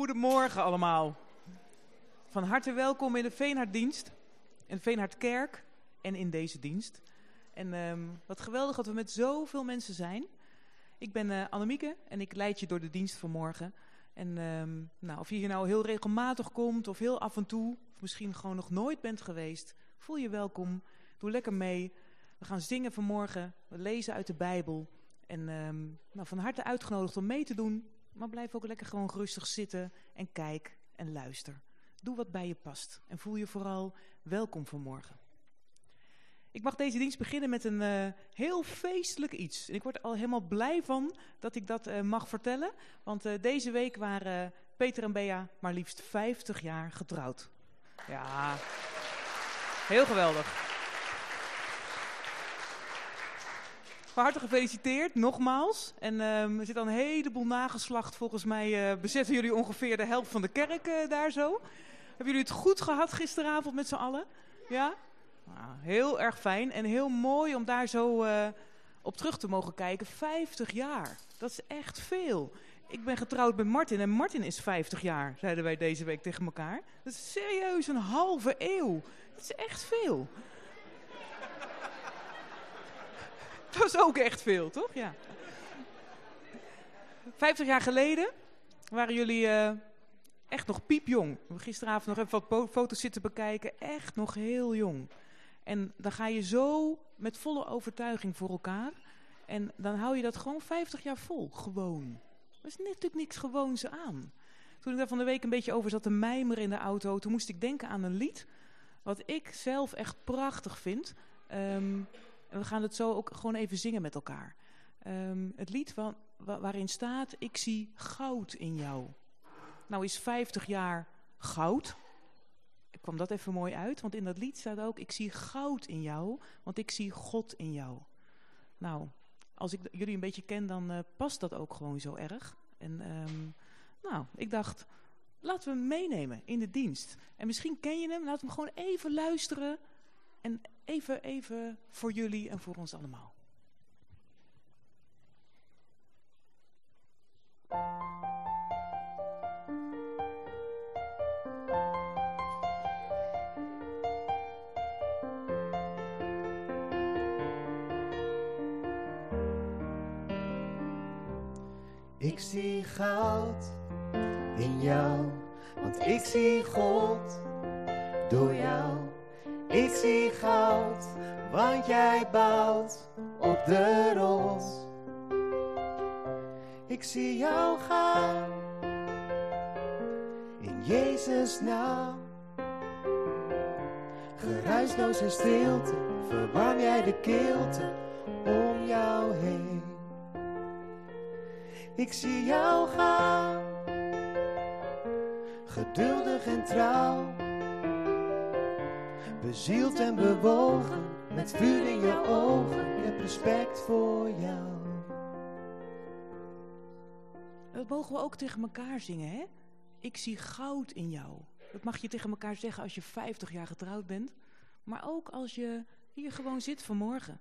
Goedemorgen allemaal. Van harte welkom in de Veenharddienst, in de Veenhardkerk en in deze dienst. En ehm, wat geweldig dat we met zoveel mensen zijn. Ik ben uh, Annemieke en ik leid je door de dienst van morgen. En ehm, nou, of je hier nou heel regelmatig komt of heel af en toe, of misschien gewoon nog nooit bent geweest, voel je welkom. Doe lekker mee. We gaan zingen vanmorgen, we lezen uit de Bijbel. En ehm, nou, van harte uitgenodigd om mee te doen. Maar blijf ook lekker gewoon rustig zitten en kijk en luister. Doe wat bij je past en voel je vooral welkom vanmorgen. Ik mag deze dienst beginnen met een uh, heel feestelijk iets. En ik word er al helemaal blij van dat ik dat uh, mag vertellen. Want uh, deze week waren Peter en Bea maar liefst 50 jaar getrouwd. Ja, heel geweldig. Van harte gefeliciteerd, nogmaals. En um, er zit al een heleboel nageslacht. Volgens mij uh, bezetten jullie ongeveer de helft van de kerk uh, daar zo. Hebben jullie het goed gehad gisteravond met z'n allen? Ja? Nou, heel erg fijn en heel mooi om daar zo uh, op terug te mogen kijken. 50 jaar, dat is echt veel. Ik ben getrouwd met Martin en Martin is 50 jaar, zeiden wij deze week tegen elkaar. Dat is serieus een halve eeuw. Dat is echt veel. Dat was ook echt veel, toch? Ja. Vijftig jaar geleden waren jullie uh, echt nog piepjong. Gisteravond nog even wat foto's zitten bekijken. Echt nog heel jong. En dan ga je zo met volle overtuiging voor elkaar. En dan hou je dat gewoon 50 jaar vol. Gewoon. Er is natuurlijk niks gewoons aan. Toen ik daar van de week een beetje over zat te mijmeren in de auto... toen moest ik denken aan een lied... wat ik zelf echt prachtig vind... Um, en we gaan het zo ook gewoon even zingen met elkaar. Um, het lied waarin staat, ik zie goud in jou. Nou is 50 jaar goud. Ik kwam dat even mooi uit, want in dat lied staat ook, ik zie goud in jou, want ik zie God in jou. Nou, als ik jullie een beetje ken, dan uh, past dat ook gewoon zo erg. En um, nou, ik dacht, laten we hem meenemen in de dienst. En misschien ken je hem, laten we hem gewoon even luisteren en even, even voor jullie en voor ons allemaal. Ik zie goud in jou, want ik zie God door jou. Ik zie goud, want jij bouwt op de rots. Ik zie jou gaan, in Jezus' naam. Geruisloos en stilte, verwarm jij de kilte om jou heen. Ik zie jou gaan, geduldig en trouw Bezield en bewogen, met vuur in je ogen, ik heb respect voor jou. Dat mogen we ook tegen elkaar zingen, hè? Ik zie goud in jou. Dat mag je tegen elkaar zeggen als je 50 jaar getrouwd bent. Maar ook als je hier gewoon zit vanmorgen.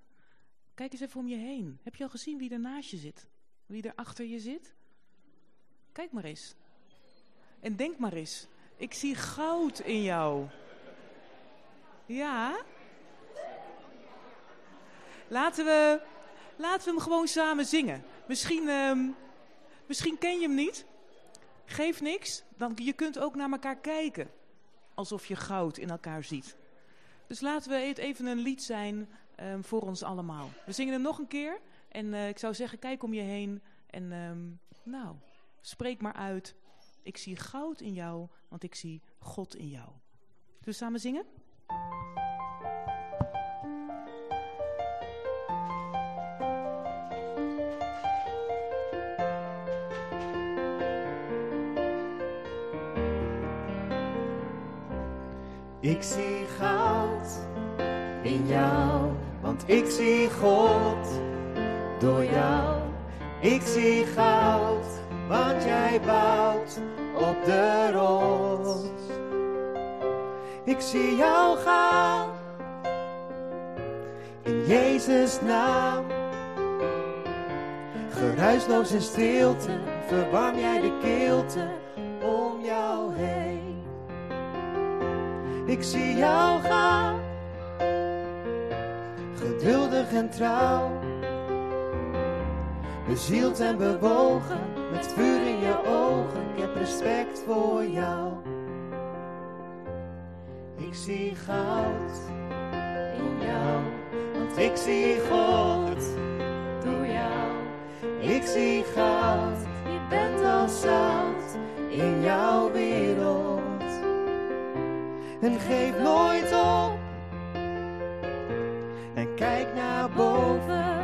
Kijk eens even om je heen. Heb je al gezien wie er naast je zit? Wie er achter je zit? Kijk maar eens. En denk maar eens. Ik zie goud in jou. Ja? Laten we, laten we hem gewoon samen zingen. Misschien, um, misschien ken je hem niet. Geef niks. Dan, je kunt ook naar elkaar kijken. Alsof je goud in elkaar ziet. Dus laten we het even een lied zijn um, voor ons allemaal. We zingen hem nog een keer. En uh, ik zou zeggen, kijk om je heen. En um, nou, spreek maar uit. Ik zie goud in jou, want ik zie God in jou. We samen zingen? Ik zie goud in jou, want ik zie God door jou. Ik zie goud, want jij bouwt op de rots. Ik zie jou gaan, in Jezus' naam. Geruisloos in stilte, verwarm jij de kilte om jou heen. Ik zie jou gaan, geduldig en trouw. Bezield en bewogen, met vuur in je ogen, ik heb respect voor jou. Ik zie goud in jou, want ik zie God door jou. Ik zie goud, je bent als zout in jouw wereld. En geef nooit op. En kijk naar boven.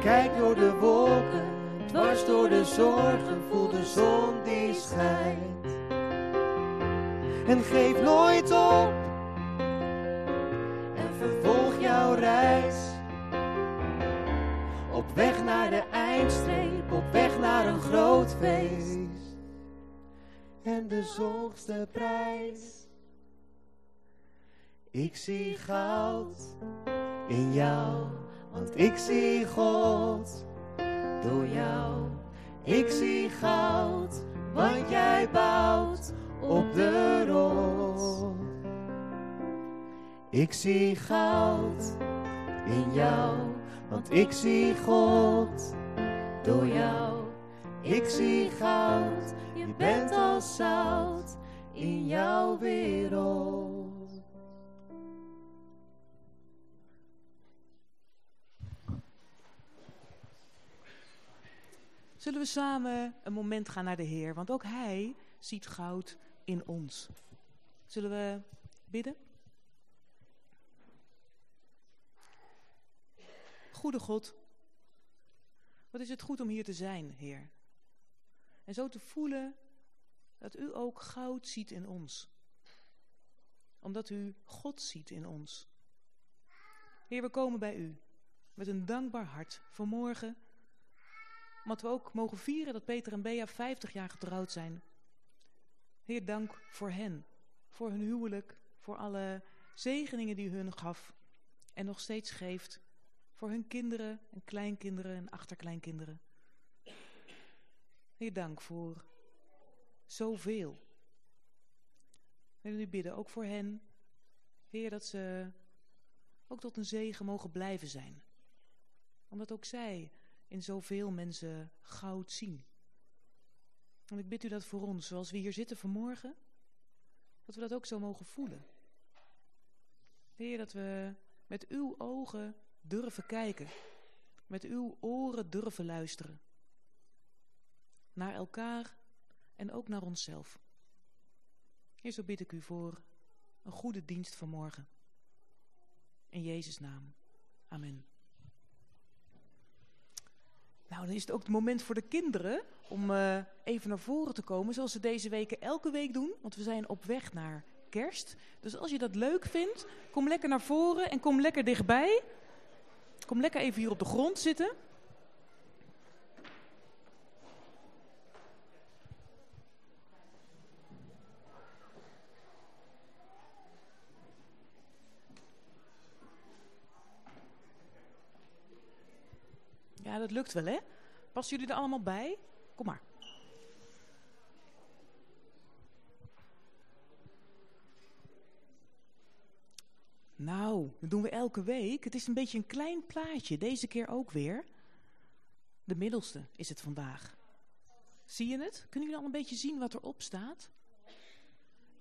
Kijk door de wolken, dwars door de zorgen, voel de zon die schijnt. En geef nooit op. En vervolg jouw reis. Op weg naar de eindstreep, op weg naar een groot feest. En de zorgste prijs. Ik zie goud in jou, want ik zie God door jou. Ik zie goud, want jij bouwt op de rots. Ik zie goud in jou, want ik zie God door jou. Ik zie goud, je bent als zout in jouw wereld. Zullen we samen een moment gaan naar de Heer? Want ook Hij ziet goud in ons. Zullen we bidden? Goede God, wat is het goed om hier te zijn, Heer. En zo te voelen dat u ook goud ziet in ons. Omdat u God ziet in ons. Heer, we komen bij u met een dankbaar hart vanmorgen. Omdat we ook mogen vieren dat Peter en Bea 50 jaar getrouwd zijn. Heer, dank voor hen. Voor hun huwelijk. Voor alle zegeningen die u hun gaf. En nog steeds geeft. Voor hun kinderen en kleinkinderen en achterkleinkinderen. Heer, dank voor zoveel. We willen u bidden, ook voor hen. Heer, dat ze ook tot een zegen mogen blijven zijn. Omdat ook zij in zoveel mensen goud zien. En ik bid u dat voor ons, zoals we hier zitten vanmorgen, dat we dat ook zo mogen voelen. Heer, dat we met uw ogen durven kijken. Met uw oren durven luisteren. Naar elkaar en ook naar onszelf. Heer, zo bid ik u voor een goede dienst vanmorgen. In Jezus' naam. Amen. Nou, dan is het ook het moment voor de kinderen om uh, even naar voren te komen, zoals ze deze weken elke week doen. Want we zijn op weg naar kerst. Dus als je dat leuk vindt, kom lekker naar voren en kom lekker dichtbij. Kom lekker even hier op de grond zitten. Ja, dat lukt wel, hè? Passen jullie er allemaal bij? Kom maar. Nou, dat doen we elke week. Het is een beetje een klein plaatje. Deze keer ook weer. De middelste is het vandaag. Zie je het? Kunnen jullie al een beetje zien wat erop staat?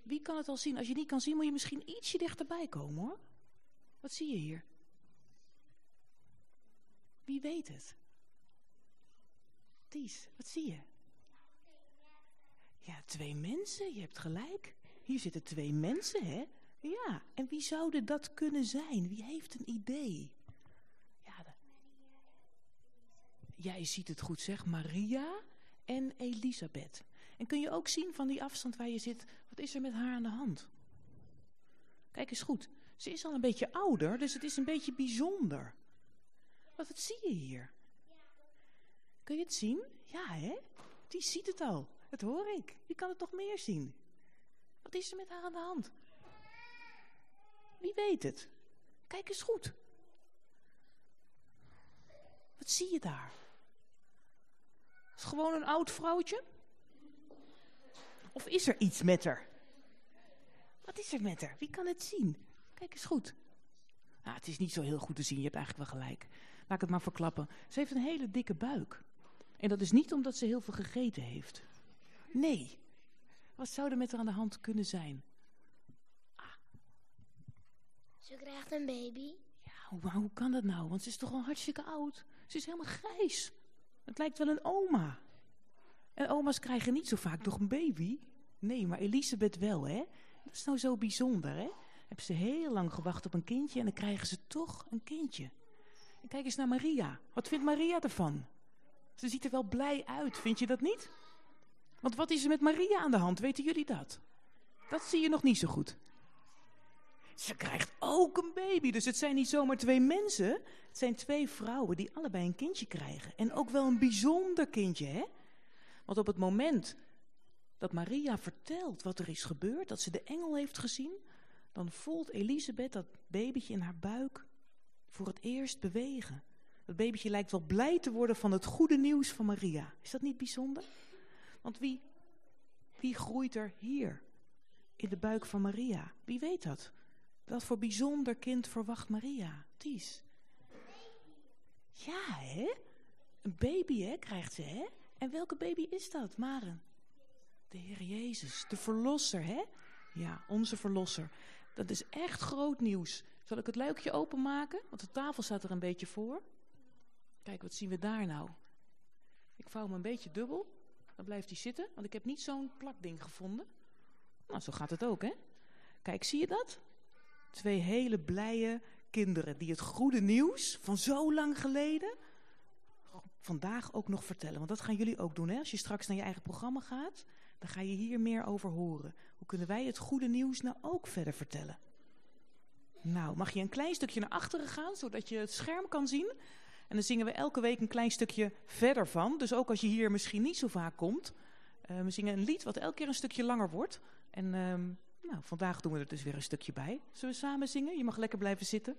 Wie kan het al zien? Als je niet kan zien, moet je misschien ietsje dichterbij komen, hoor. Wat zie je hier? Wie weet het? Ties, wat zie je? Ja, twee mensen, je hebt gelijk. Hier zitten twee mensen, hè? Ja, en wie zouden dat kunnen zijn? Wie heeft een idee? Ja, de... Jij ziet het goed, zeg. Maria en Elisabeth. En kun je ook zien van die afstand waar je zit, wat is er met haar aan de hand? Kijk eens goed. Ze is al een beetje ouder, dus het is een beetje bijzonder. Wat, zie je hier? Kun je het zien? Ja, hè? Die ziet het al. Het hoor ik. Wie kan het nog meer zien? Wat is er met haar aan de hand? Wie weet het? Kijk eens goed. Wat zie je daar? Is het gewoon een oud vrouwtje? Of is er iets met haar? Wat is er met haar? Wie kan het zien? Kijk eens goed. Nou, het is niet zo heel goed te zien, je hebt eigenlijk wel gelijk. Laat ik het maar verklappen. Ze heeft een hele dikke buik. En dat is niet omdat ze heel veel gegeten heeft. Nee. Wat zou er met haar aan de hand kunnen zijn? Ah. Ze krijgt een baby. Ja, maar hoe kan dat nou? Want ze is toch al hartstikke oud. Ze is helemaal grijs. Het lijkt wel een oma. En oma's krijgen niet zo vaak nog een baby. Nee, maar Elisabeth wel, hè? Dat is nou zo bijzonder, hè? Hebben ze heel lang gewacht op een kindje en dan krijgen ze toch een kindje. Kijk eens naar Maria. Wat vindt Maria ervan? Ze ziet er wel blij uit, vind je dat niet? Want wat is er met Maria aan de hand, weten jullie dat? Dat zie je nog niet zo goed. Ze krijgt ook een baby, dus het zijn niet zomaar twee mensen. Het zijn twee vrouwen die allebei een kindje krijgen. En ook wel een bijzonder kindje, hè? Want op het moment dat Maria vertelt wat er is gebeurd, dat ze de engel heeft gezien, dan voelt Elisabeth dat babytje in haar buik voor het eerst bewegen. Dat babytje lijkt wel blij te worden van het goede nieuws van Maria. Is dat niet bijzonder? Want wie, wie groeit er hier in de buik van Maria? Wie weet dat? Wat voor bijzonder kind verwacht Maria? Ties. Ja, hè? Een baby, hè, krijgt ze, hè? En welke baby is dat, Maren? De Heer Jezus, de Verlosser, hè? Ja, onze Verlosser. Dat is echt groot nieuws. Zal ik het luikje openmaken? Want de tafel staat er een beetje voor. Kijk, wat zien we daar nou? Ik vouw hem een beetje dubbel. Dan blijft hij zitten, want ik heb niet zo'n plakding gevonden. Nou, zo gaat het ook, hè? Kijk, zie je dat? Twee hele blije kinderen die het goede nieuws van zo lang geleden vandaag ook nog vertellen. Want dat gaan jullie ook doen, hè? Als je straks naar je eigen programma gaat, dan ga je hier meer over horen. Hoe kunnen wij het goede nieuws nou ook verder vertellen? Nou, mag je een klein stukje naar achteren gaan, zodat je het scherm kan zien? En dan zingen we elke week een klein stukje verder van. Dus ook als je hier misschien niet zo vaak komt. Uh, we zingen een lied wat elke keer een stukje langer wordt. En uh, nou, vandaag doen we er dus weer een stukje bij. Zullen we samen zingen? Je mag lekker blijven zitten.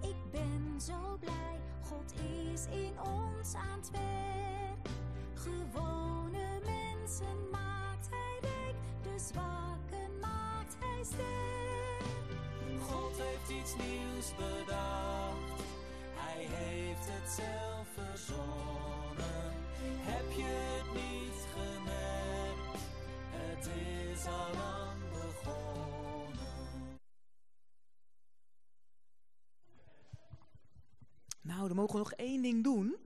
Ik ben zo blij God is in ons aan het werk. Gewone mensen maakt hij rijk, de zwakken maakt hij sterk. God heeft iets nieuws bedacht, hij heeft het zelf verzonnen. Heb je het niet gemerkt? Het is al mogen nog één ding doen.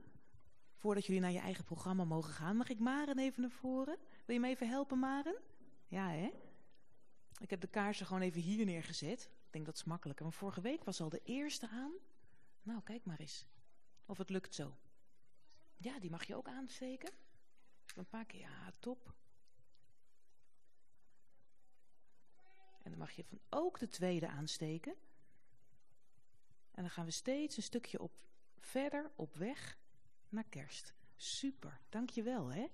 Voordat jullie naar je eigen programma mogen gaan. Mag ik Maren even naar voren? Wil je me even helpen, Maren? Ja, hè? Ik heb de kaarsen gewoon even hier neergezet. Ik denk dat is makkelijker. Maar vorige week was al de eerste aan. Nou, kijk maar eens. Of het lukt zo. Ja, die mag je ook aansteken. Een paar keer. Ja, top. En dan mag je van ook de tweede aansteken. En dan gaan we steeds een stukje op verder op weg naar kerst. Super, dankjewel hè.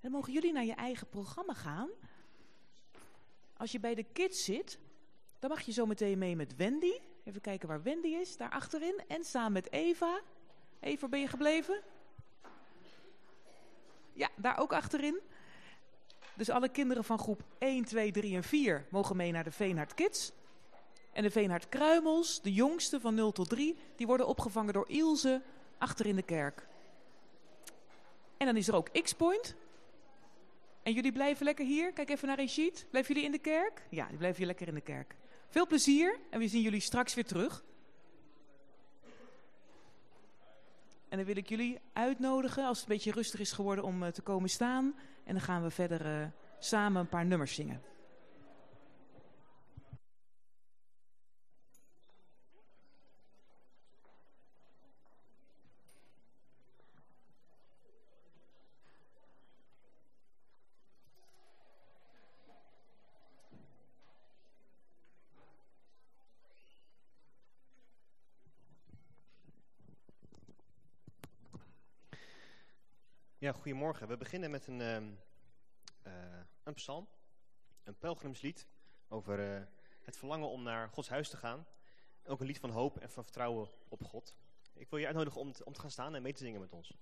En mogen jullie naar je eigen programma gaan. Als je bij de kids zit, dan mag je zo meteen mee met Wendy. Even kijken waar Wendy is, daar achterin. En samen met Eva. Eva, ben je gebleven? Ja, daar ook achterin. Dus alle kinderen van groep 1, 2, 3 en 4 mogen mee naar de Veenhard Kids. En de Veenhard Kruimels, de jongste van 0 tot 3, die worden opgevangen door Ilse achter in de kerk. En dan is er ook X-Point. En jullie blijven lekker hier. Kijk even naar Rashid. Blijven jullie in de kerk? Ja, die blijven hier lekker in de kerk. Veel plezier en we zien jullie straks weer terug. En dan wil ik jullie uitnodigen, als het een beetje rustig is geworden, om uh, te komen staan. En dan gaan we verder uh, samen een paar nummers zingen. Ja, goedemorgen. We beginnen met een, uh, uh, een psalm, een pelgrimslied over uh, het verlangen om naar Gods huis te gaan. Ook een lied van hoop en van vertrouwen op God. Ik wil je uitnodigen om om te gaan staan en mee te zingen met ons.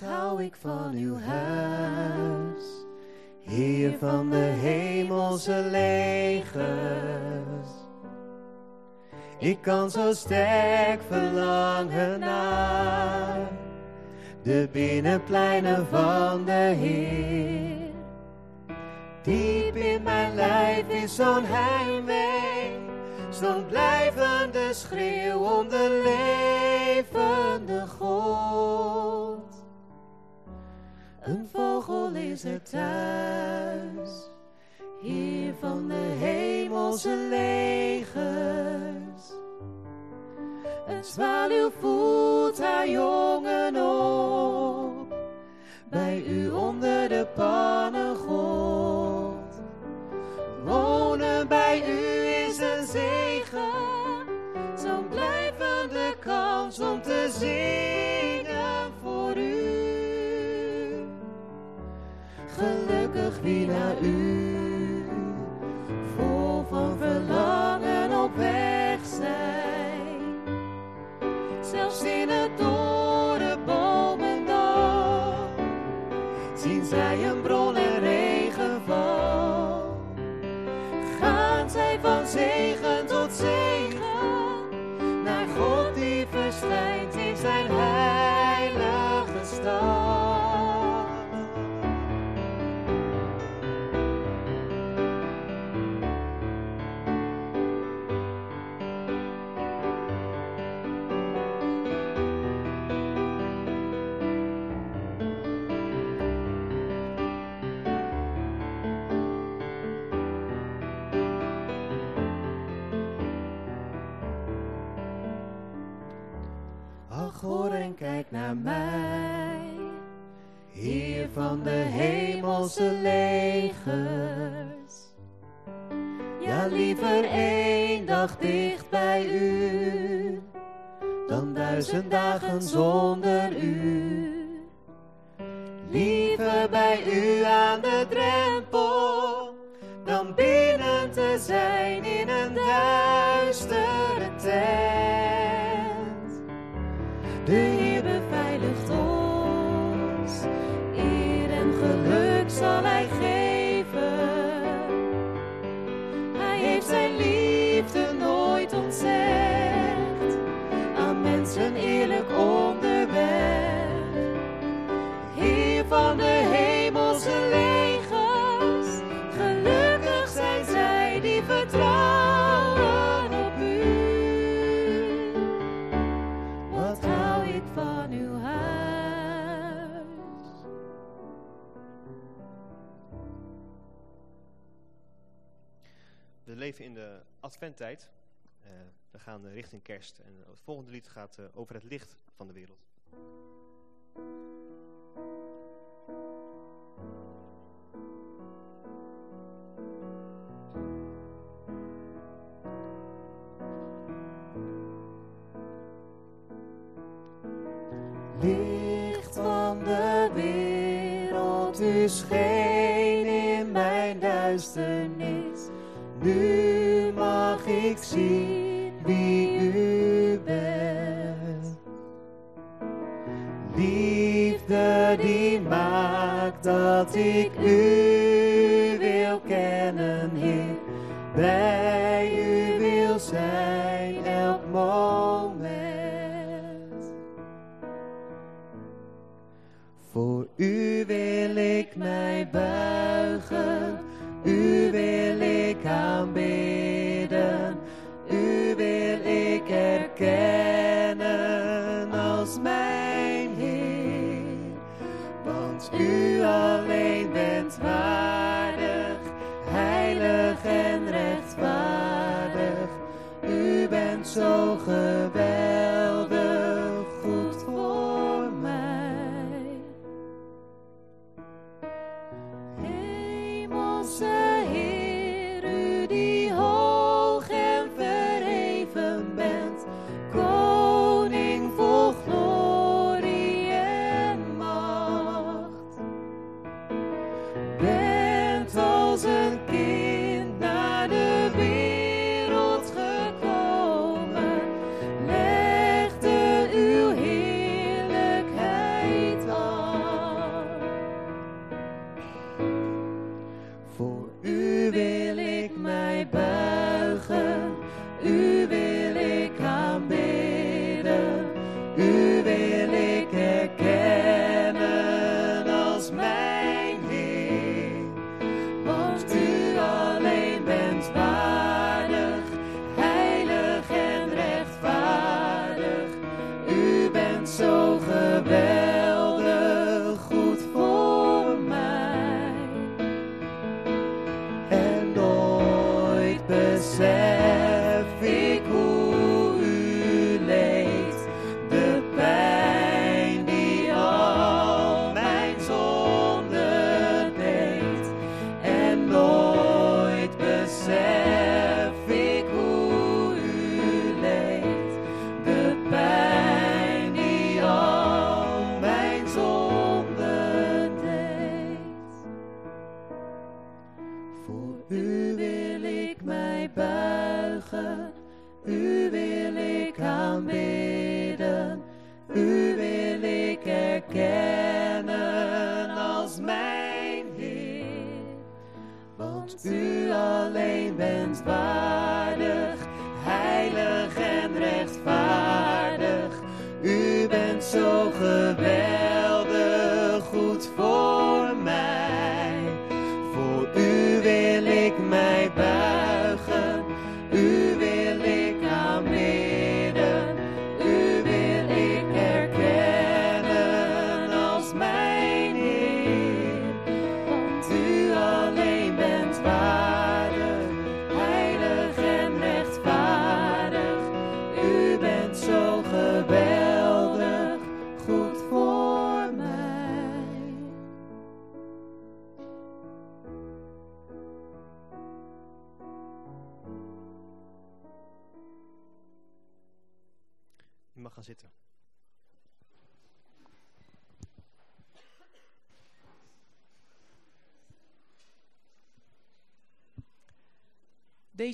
Wat hou ik van uw huis, Heer van de hemelse legers. Ik kan zo sterk verlangen naar de binnenpleinen van de Heer. Diep in mijn lijf is zo'n heimwee, zo'n blijvende schreeuw om de levende God. Is er thuis, van de hemelse legers. Een zwaluw voelt haar jongen op, bij u onder de pannengrond. Wonen bij u is een zegen, zo'n blijvende kans om te zingen Wie naar u, vol van verlangen op weg zijn. Zelfs in het dorre bomendal zien zij een bron en regenval. Gaan zij van zegen tot zegen naar God die verschijnt in zijn heilige stad. Kijk naar mij, Heer van de hemelse legers. Ja, liever één dag dicht bij u, dan duizend dagen zonder u. Liever bij u aan de drempel, dan binnen te zijn in een duistere tent. De Heer beveiligt ons. Eer en geluk zal hij geven. Tijd eh, we gaan eh, richting kerst. En eh, het volgende lied gaat over het licht van de wereld. Licht van de wereld, u scheen in mijn duisternis. Nu ik zie wie u bent. Liefde die maakt dat ik u wil kennen, Heer. Bij u wil zijn elk moment. Voor u wil ik mij buigen, u wil ik aanbidden. rechtvaardig, heilig en rechtvaardig. U bent zo geweldig.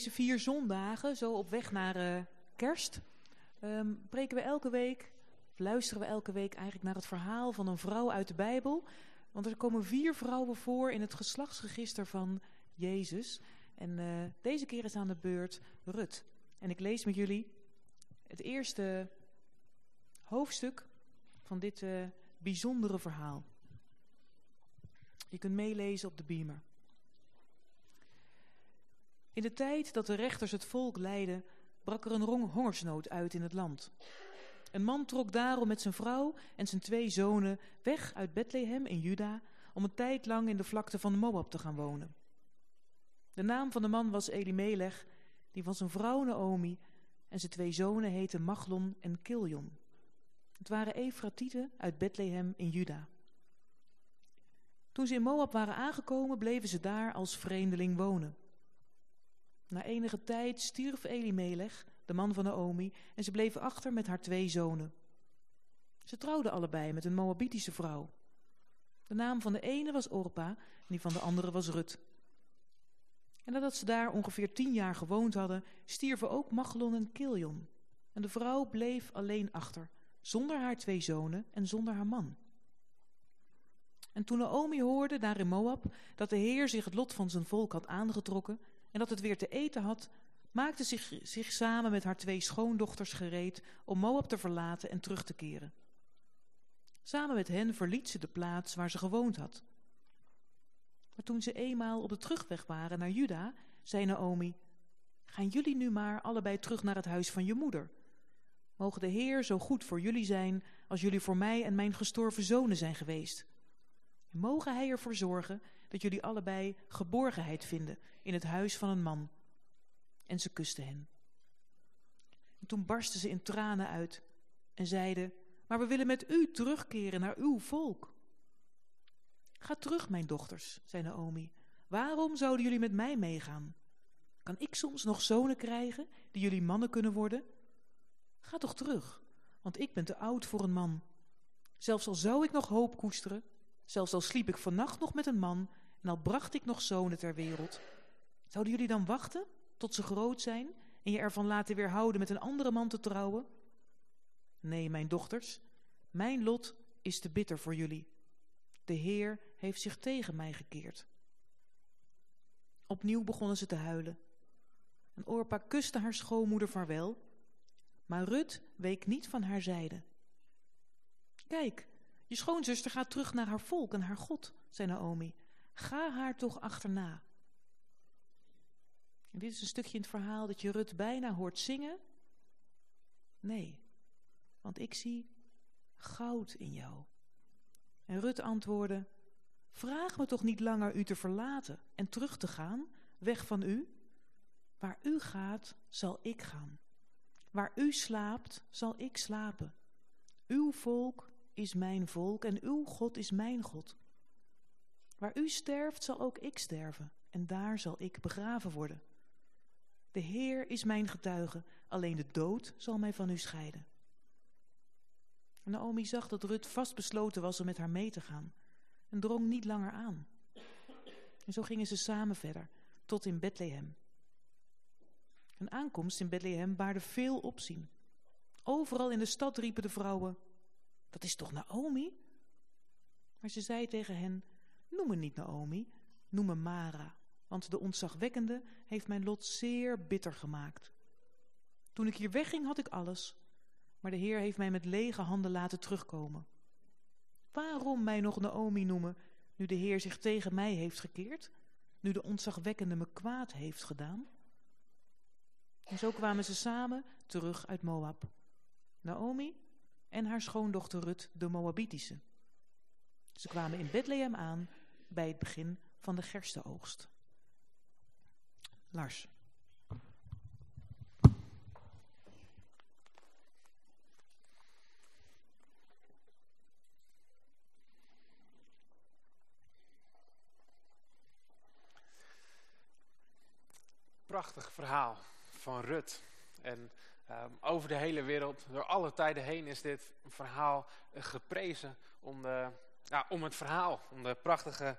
deze vier zondagen, zo op weg naar eh, kerst, um, preken we elke week, luisteren we elke week eigenlijk naar het verhaal van een vrouw uit de Bijbel. Want er komen vier vrouwen voor in het geslachtsregister van Jezus. En eh, deze keer is aan de beurt Rut. En ik lees met jullie het eerste hoofdstuk van dit eh, bijzondere verhaal. Je kunt meelezen op de beamer. In de tijd dat de rechters het volk leidden, brak er een hongersnood uit in het land. Een man trok daarom met zijn vrouw en zijn twee zonen weg uit Bethlehem in Juda om een tijd lang in de vlakte van Moab te gaan wonen. De naam van de man was Elimelech, die van zijn vrouw Naomi en zijn twee zonen heten Machlon en Kiljon. Het waren Efratieten uit Bethlehem in Juda. Toen ze in Moab waren aangekomen, bleven ze daar als vreemdeling wonen. Na enige tijd stierf Elimelech, de man van Naomi, en ze bleven achter met haar twee zonen. Ze trouwden allebei met een Moabitische vrouw. De naam van de ene was Orpa en die van de andere was Rut. En nadat ze daar ongeveer tien jaar gewoond hadden, stierven ook Machlon en Kiljon. En de vrouw bleef alleen achter, zonder haar twee zonen en zonder haar man. En toen Naomi hoorde daar in Moab dat de Heer zich het lot van zijn volk had aangetrokken en dat het weer te eten had, maakte zich, zich samen met haar twee schoondochters gereed om Moab te verlaten en terug te keren. Samen met hen verliet ze de plaats waar ze gewoond had. Maar toen ze eenmaal op de terugweg waren naar Juda, zei Naomi, gaan jullie nu maar allebei terug naar het huis van je moeder. Mogen de Heer zo goed voor jullie zijn als jullie voor mij en mijn gestorven zonen zijn geweest. En mogen hij ervoor zorgen dat jullie allebei geborgenheid vinden in het huis van een man. En ze kuste hen. En toen barsten ze in tranen uit en zeiden, maar we willen met u terugkeren naar uw volk. Ga terug, mijn dochters, zei Naomi. Waarom zouden jullie met mij meegaan? Kan ik soms nog zonen krijgen die jullie mannen kunnen worden? Ga toch terug, want ik ben te oud voor een man. Zelfs al zou ik nog hoop koesteren, zelfs al sliep ik vannacht nog met een man en al bracht ik nog zonen ter wereld. Zouden jullie dan wachten tot ze groot zijn en je ervan laten weerhouden met een andere man te trouwen? Nee, mijn dochters, mijn lot is te bitter voor jullie. De Heer heeft zich tegen mij gekeerd. Opnieuw begonnen ze te huilen. En Orpa kuste haar schoonmoeder vaarwel, maar Rut week niet van haar zijde. Kijk, je schoonzuster gaat terug naar haar volk en haar God, zei Naomi. Ga haar toch achterna. Dit is een stukje in het verhaal dat je Rut bijna hoort zingen. Nee, want ik zie goud in jou. En Rut antwoordde, vraag me toch niet langer u te verlaten en terug te gaan, weg van u. Waar u gaat, zal ik gaan. Waar u slaapt, zal ik slapen. Uw volk is mijn volk en uw God is mijn God. Waar u sterft, zal ook ik sterven en daar zal ik begraven worden. De Heer is mijn getuige, alleen de dood zal mij van u scheiden. En Naomi zag dat Rut vastbesloten was om met haar mee te gaan en drong niet langer aan. En zo gingen ze samen verder, tot in Bethlehem. Een aankomst in Bethlehem baarde veel opzien. Overal in de stad riepen de vrouwen, dat is toch Naomi? Maar ze zei tegen hen, noem me niet Naomi, noem me Mara, want de ontzagwekkende heeft mijn lot zeer bitter gemaakt. Toen ik hier wegging had ik alles, maar de Heer heeft mij met lege handen laten terugkomen. Waarom mij nog Naomi noemen, nu de Heer zich tegen mij heeft gekeerd, nu de ontzagwekkende me kwaad heeft gedaan? En zo kwamen ze samen terug uit Moab. Naomi en haar schoondochter Rut de Moabitische. Ze kwamen in Bethlehem aan bij het begin van de gerstenoogst. Lars. Prachtig verhaal van Rut. En um, over de hele wereld, door alle tijden heen, is dit verhaal uh, geprezen om, de, ja, om het verhaal, om de prachtige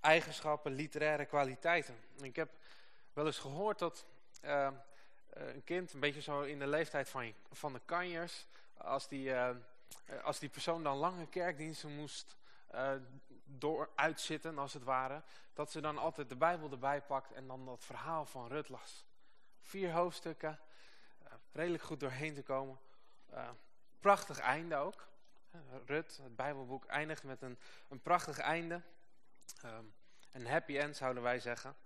eigenschappen, literaire kwaliteiten. Ik heb wel eens gehoord dat uh, een kind, een beetje zo in de leeftijd van, van de kanjers, als die, eh, als die persoon dan lange kerkdiensten moest uh, door uitzitten, als het ware, dat ze dan altijd de Bijbel erbij pakt en dan dat verhaal van Rut las. Vier hoofdstukken, redelijk goed doorheen te komen. prachtig einde ook. Rut, het Bijbelboek, eindigt met een, een prachtig einde. Um, een happy end zouden wij zeggen.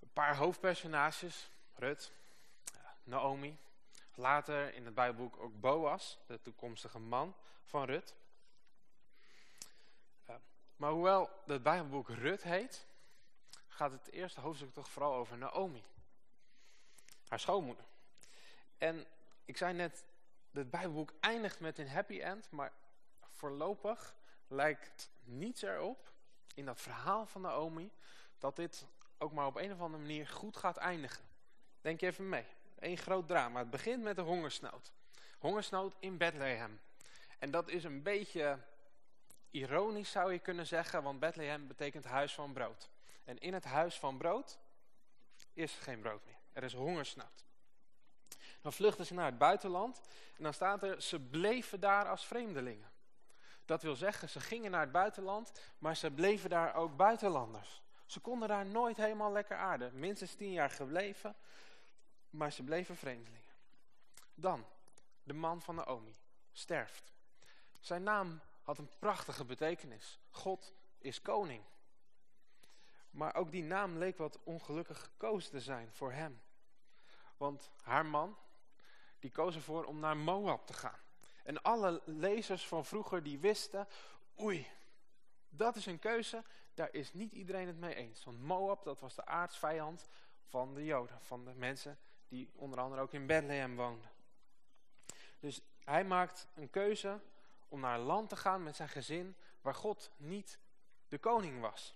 Een paar hoofdpersonages. Rut, Naomi. Later in het Bijbelboek ook Boas, de toekomstige man van Rut. Maar hoewel het Bijbelboek Rut heet, gaat het eerste hoofdstuk toch vooral over Naomi. Haar schoonmoeder. En ik zei net, het Bijbelboek eindigt met een happy end, maar voorlopig lijkt niets erop in dat verhaal van Naomi dat dit ook maar op een of andere manier goed gaat eindigen. Denk je even mee. Eén groot drama. Het begint met de hongersnood. Hongersnood in Bethlehem. En dat is een beetje ironisch zou je kunnen zeggen, want Bethlehem betekent huis van brood. En in het huis van brood is geen brood meer. Er is hongersnood. Dan vluchten ze naar het buitenland en dan staat er, ze bleven daar als vreemdelingen. Dat wil zeggen, ze gingen naar het buitenland, maar ze bleven daar ook buitenlanders. Ze konden daar nooit helemaal lekker aarden. Minstens tien jaar gebleven, maar ze bleven vreemdelingen. Dan, de man van Naomi, sterft. Zijn naam had een prachtige betekenis. God is koning. Maar ook die naam leek wat ongelukkig gekozen te zijn voor hem. Want haar man, die koos ervoor om naar Moab te gaan. En alle lezers van vroeger die wisten, oei, dat is een keuze, daar is niet iedereen het mee eens. Want Moab, dat was de aardsvijand van de Joden, van de mensen die onder andere ook in Bethlehem woonden. Dus hij maakt een keuze om naar een land te gaan met zijn gezin waar God niet de koning was.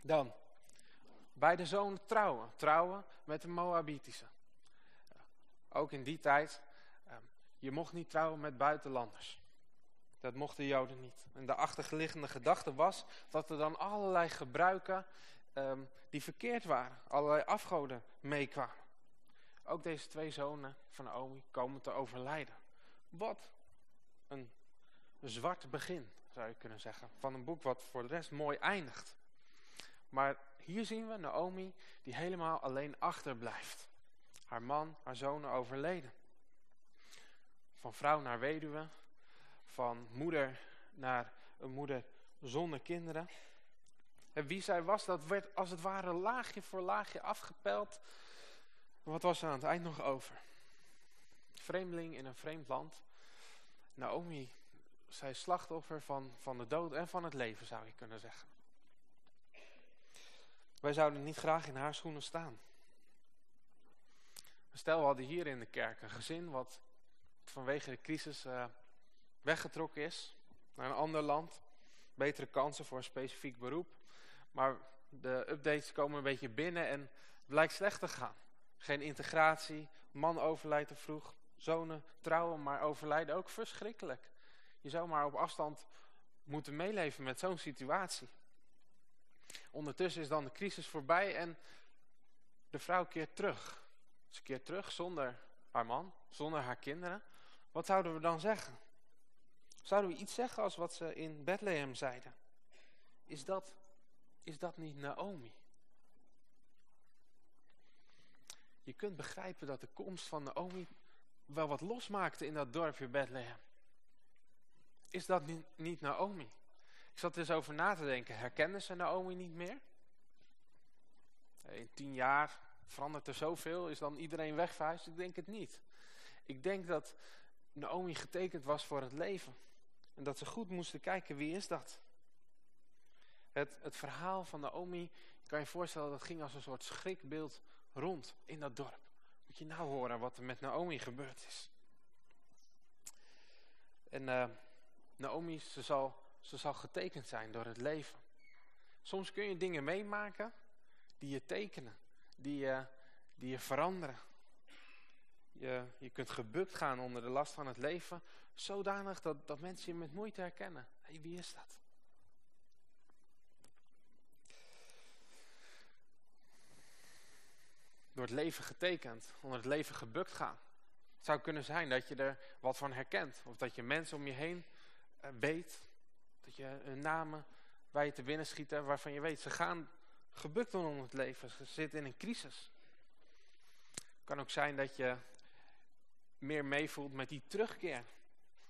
Dan, bij de zoon trouwen. Trouwen met de Moabitische. Ook in die tijd, ehm, je mocht niet trouwen met buitenlanders. Dat mochten de Joden niet. En de achterliggende gedachte was dat er dan allerlei gebruiken um, die verkeerd waren. Allerlei afgoden meekwamen. Ook deze twee zonen van Naomi komen te overlijden. Wat een zwart begin, zou je kunnen zeggen. Van een boek wat voor de rest mooi eindigt. Maar hier zien we Naomi die helemaal alleen achterblijft. Haar man, haar zonen overleden. Van vrouw naar weduwe. Van moeder naar een moeder zonder kinderen. En wie zij was, dat werd als het ware laagje voor laagje afgepeld. Wat was er aan het eind nog over? Vreemdeling in een vreemd land. Naomi zij slachtoffer van, van de dood en van het leven, zou je kunnen zeggen. Wij zouden niet graag in haar schoenen staan. Stel, we hadden hier in de kerk een gezin wat vanwege de crisis uh, weggetrokken is naar een ander land. Betere kansen voor een specifiek beroep. Maar de updates komen een beetje binnen en het blijkt slecht te gaan. Geen integratie, man overlijdt te vroeg, zonen trouwen, maar overlijden ook verschrikkelijk. Je zou maar op afstand moeten meeleven met zo'n situatie. Ondertussen is dan de crisis voorbij en de vrouw keert terug. Ze keert terug zonder haar man, zonder haar kinderen. Wat zouden we dan zeggen? Zouden we iets zeggen als wat ze in Bethlehem zeiden? Is dat, is dat niet Naomi? Je kunt begrijpen dat de komst van Naomi wel wat losmaakte in dat dorpje Bethlehem is dat niet, niet Naomi? Ik zat er eens over na te denken. Herkennen ze Naomi niet meer? In tien jaar verandert er zoveel. Is dan iedereen wegverhuisd? Ik denk het niet. Ik denk dat Naomi getekend was voor het leven. En dat ze goed moesten kijken, wie is dat? Het, het verhaal van Naomi, kan je voorstellen, dat ging als een soort schrikbeeld rond in dat dorp. Moet je nou horen wat er met Naomi gebeurd is. En uh, Naomi, ze zal, ze zal getekend zijn door het leven. Soms kun je dingen meemaken die je tekenen, die je, die je veranderen. Je, je kunt gebukt gaan onder de last van het leven, zodanig dat, dat mensen je met moeite herkennen. Hé, hey, wie is dat? Door het leven getekend, onder het leven gebukt gaan. zou kunnen zijn dat je er wat van herkent. Of dat je mensen om je heen uh, weet. Dat je hun namen waar je te binnen schieten waarvan je weet, ze gaan gebukt onder het leven. Ze zitten in een crisis. Het kan ook zijn dat je meer meevoelt met die terugkeer.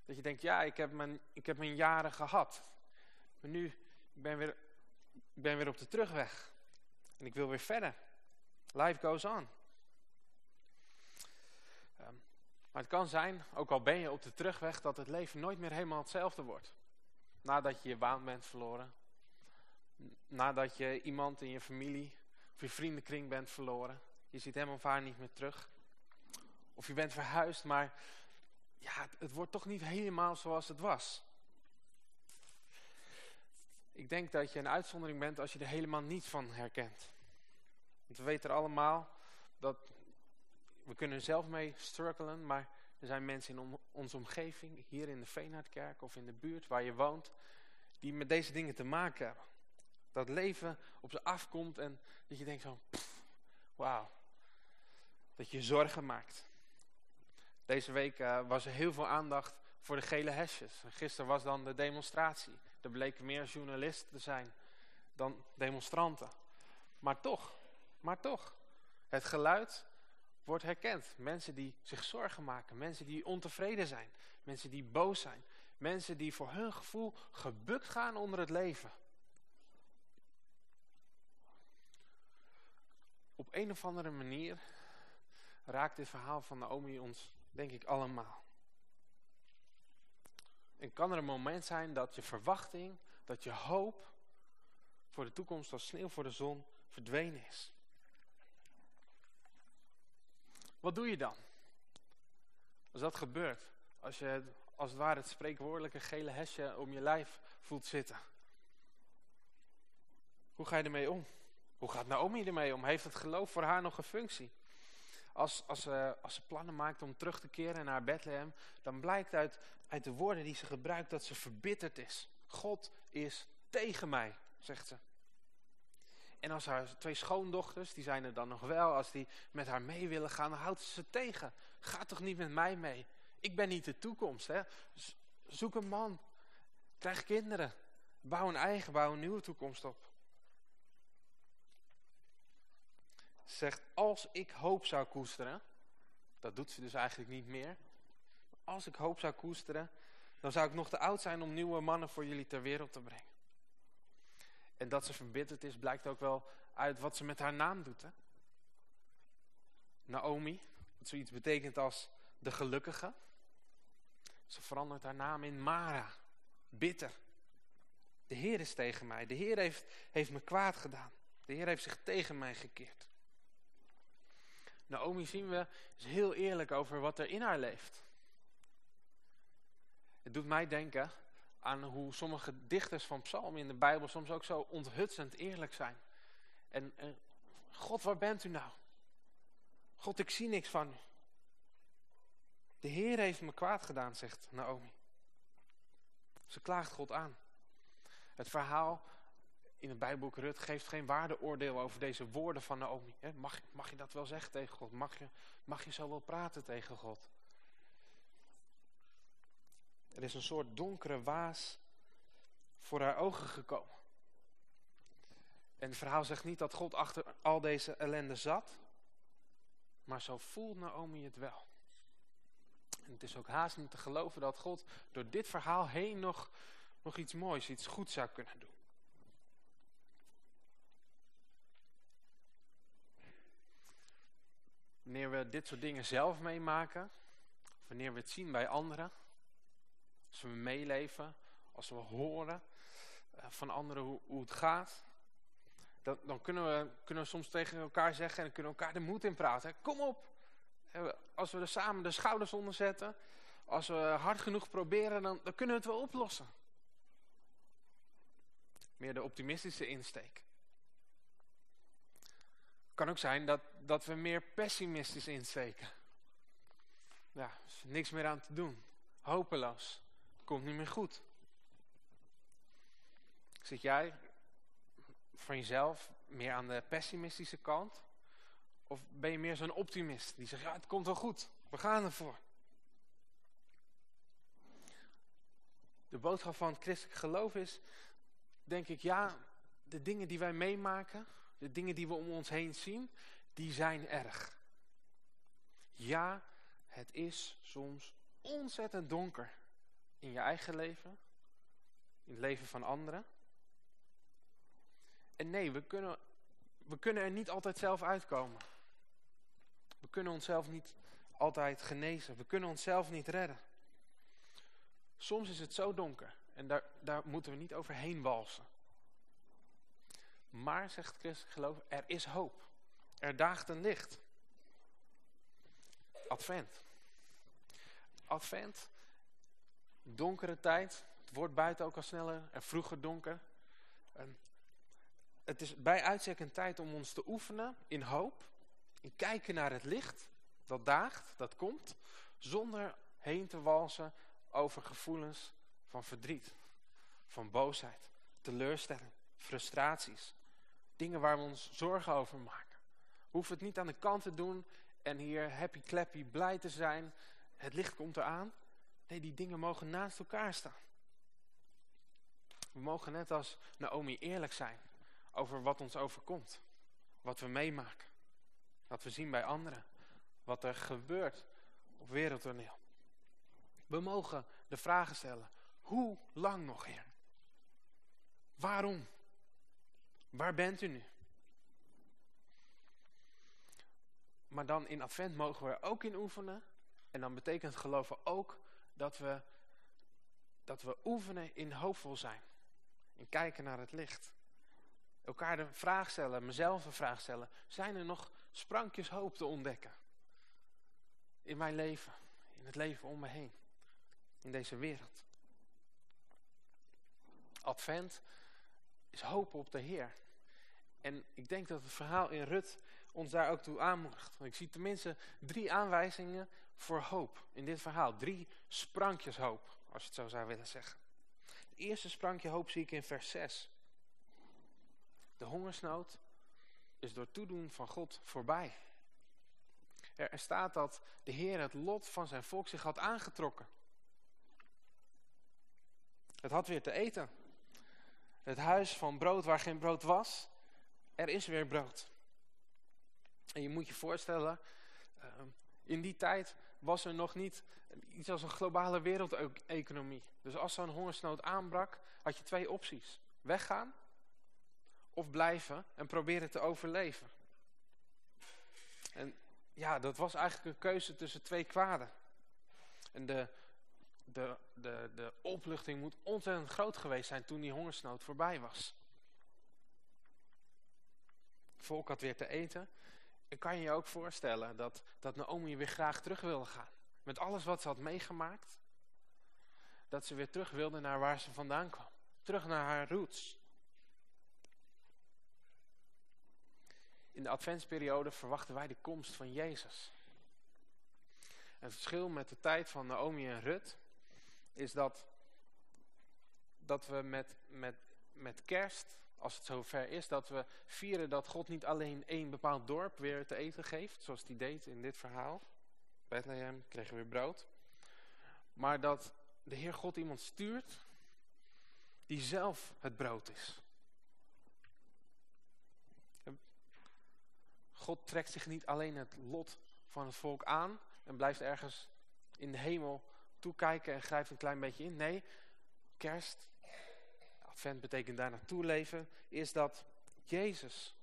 Dat je denkt, ja, ik heb mijn, ik heb mijn jaren gehad. Maar nu, ik ben weer, ik ben weer op de terugweg. En ik wil weer verder. Life goes on. Um, maar het kan zijn, ook al ben je op de terugweg, dat het leven nooit meer helemaal hetzelfde wordt. Nadat je je baan bent verloren. Nadat je iemand in je familie of je vriendenkring bent verloren. Je ziet hem of haar niet meer terug. Of je bent verhuisd, maar ja, het, wordt toch niet helemaal zoals het was. Ik denk dat je een uitzondering bent als je er helemaal niets van herkent. Want we weten allemaal dat we kunnen zelf mee struggelen, maar er zijn mensen in onze omgeving, hier in de Veenhardkerk of in de buurt waar je woont, die met deze dingen te maken hebben. Dat leven op ze afkomt en dat je denkt van, wauw, dat je zorgen maakt. Deze week uh, was er heel veel aandacht voor de gele hesjes. Gisteren was dan de demonstratie. Er bleken meer journalisten te zijn dan demonstranten. Maar toch, maar toch, het geluid wordt herkend. Mensen die zich zorgen maken, mensen die ontevreden zijn, mensen die boos zijn. Mensen die voor hun gevoel gebukt gaan onder het leven. Op een of andere manier raakt dit verhaal van Naomi ons, denk ik, allemaal. En kan er een moment zijn dat je verwachting, dat je hoop voor de toekomst als sneeuw voor de zon verdwenen is. Wat doe je dan? Als dat gebeurt, als je als het ware het spreekwoordelijke gele hesje om je lijf voelt zitten. Hoe ga je ermee om? Hoe gaat Naomi ermee om? Heeft het geloof voor haar nog een functie? Als, als, ze, als ze plannen maakt om terug te keren naar Bethlehem, dan blijkt uit, uit de woorden die ze gebruikt dat ze verbitterd is. God is tegen mij, zegt ze. En als haar twee schoondochters, die zijn er dan nog wel, als die met haar mee willen gaan, dan houdt ze ze tegen. Ga toch niet met mij mee. Ik ben niet de toekomst. Hè? Zoek een man. Krijg kinderen. Bouw een eigen, bouw een nieuwe toekomst op. Zegt, als ik hoop zou koesteren. Dat doet ze dus eigenlijk niet meer. Als ik hoop zou koesteren. Dan zou ik nog te oud zijn om nieuwe mannen voor jullie ter wereld te brengen. En dat ze verbitterd is blijkt ook wel uit wat ze met haar naam doet. Hè? Naomi. Wat zoiets betekent als de gelukkige. Ze verandert haar naam in Mara. Bitter. De Heer is tegen mij. De Heer heeft, heeft me kwaad gedaan. De Heer heeft zich tegen mij gekeerd. Naomi zien we is heel eerlijk over wat er in haar leeft. Het doet mij denken aan hoe sommige dichters van psalmen in de Bijbel soms ook zo onthutsend eerlijk zijn. En, en God, waar bent u nou? God, ik zie niks van u. De Heer heeft me kwaad gedaan, zegt Naomi. Ze klaagt God aan. Het verhaal in het Bijbelboek Rut geeft geen waardeoordeel over deze woorden van Naomi. Mag, mag je dat wel zeggen tegen God? Mag je, mag je zo wel praten tegen God? Er is een soort donkere waas voor haar ogen gekomen. En het verhaal zegt niet dat God achter al deze ellende zat. Maar zo voelt Naomi het wel. En het is ook haast niet te geloven dat God door dit verhaal heen nog, nog iets moois, iets goeds zou kunnen doen. Wanneer we dit soort dingen zelf meemaken, wanneer we het zien bij anderen, als we meeleven, als we horen eh, van anderen hoe, hoe het gaat, dan, dan kunnen, we, kunnen we soms tegen elkaar zeggen en kunnen we elkaar de moed in praten. Kom op, als we er samen de schouders onder zetten, als we hard genoeg proberen, dan, dan kunnen we het wel oplossen. Meer de optimistische insteek. kan ook zijn dat, dat we meer pessimistisch insteken. Ja, is niks meer aan te doen. Hopeloos. Komt niet meer goed. Zit jij van jezelf meer aan de pessimistische kant? Of ben je meer zo'n optimist die zegt, ja het komt wel goed, we gaan ervoor. De boodschap van het christelijk geloof is, denk ik, ja, de dingen die wij meemaken, de dingen die we om ons heen zien, die zijn erg. Ja, het is soms ontzettend donker in je eigen leven, in het leven van anderen. En nee, we kunnen, we kunnen er niet altijd zelf uitkomen. We kunnen onszelf niet altijd genezen. We kunnen onszelf niet redden. Soms is het zo donker en daar, daar moeten we niet overheen walsen. Maar, zegt christelijk geloof, er is hoop. Er daagt een licht. Advent. Advent, donkere tijd. Het wordt buiten ook al sneller en vroeger donker. En het is bij uitstek een tijd om ons te oefenen in hoop. In kijken naar het licht. Dat daagt, dat komt. Zonder heen te walsen over gevoelens van verdriet. Van boosheid, teleurstelling, frustraties. Dingen waar we ons zorgen over maken. Hoeven het niet aan de kant te doen en hier happy clappy blij te zijn. Het licht komt eraan. Nee, die dingen mogen naast elkaar staan. We mogen net als Naomi eerlijk zijn over wat ons overkomt. Wat we meemaken. Wat we zien bij anderen. Wat er gebeurt op wereldtoneel. We mogen de vragen stellen. Hoe lang nog, Heer? Waarom? Waar bent u nu? Maar dan in advent mogen we er ook in oefenen. En dan betekent geloven ook dat we, dat we oefenen in hoopvol zijn. In kijken naar het licht. Elkaar de vraag stellen, mezelf een vraag stellen. Zijn er nog sprankjes hoop te ontdekken? In mijn leven, in het leven om me heen. In deze wereld. Advent is hopen op de Heer. En ik denk dat het verhaal in Rut ons daar ook toe aanmoedigt. Ik zie tenminste drie aanwijzingen voor hoop in dit verhaal. Drie sprankjes hoop, als je het zo zou willen zeggen. Het eerste sprankje hoop zie ik in vers 6. De hongersnood is door toedoen van God voorbij. Er staat dat de Heer het lot van zijn volk zich had aangetrokken. Het had weer te eten. Het huis van brood waar geen brood was, er is weer brood. En je moet je voorstellen, ehm, in die tijd was er nog niet iets als een globale wereldeconomie. Dus als zo'n hongersnood aanbrak, had je twee opties. Weggaan of blijven en proberen te overleven. En ja, dat was eigenlijk een keuze tussen twee kwaden. En de, de, de, de opluchting moet ontzettend groot geweest zijn toen die hongersnood voorbij was. Volk had weer te eten. En kan je je ook voorstellen dat, dat Naomi weer graag terug wilde gaan. Met alles wat ze had meegemaakt. Dat ze weer terug wilde naar waar ze vandaan kwam. Terug naar haar roots. In de adventsperiode verwachten wij de komst van Jezus. Het verschil met de tijd van Naomi en Rut is dat, dat we met, met, met kerst, als het zover is, dat we vieren dat God niet alleen één bepaald dorp weer te eten geeft, zoals hij deed in dit verhaal. Bethlehem kregen weer brood. Maar dat de Heer God iemand stuurt die zelf het brood is. God trekt zich niet alleen het lot van het volk aan en blijft ergens in de hemel toekijken en grijpt een klein beetje in. Nee, kerst, advent betekent daar naartoe leven, is dat Jezus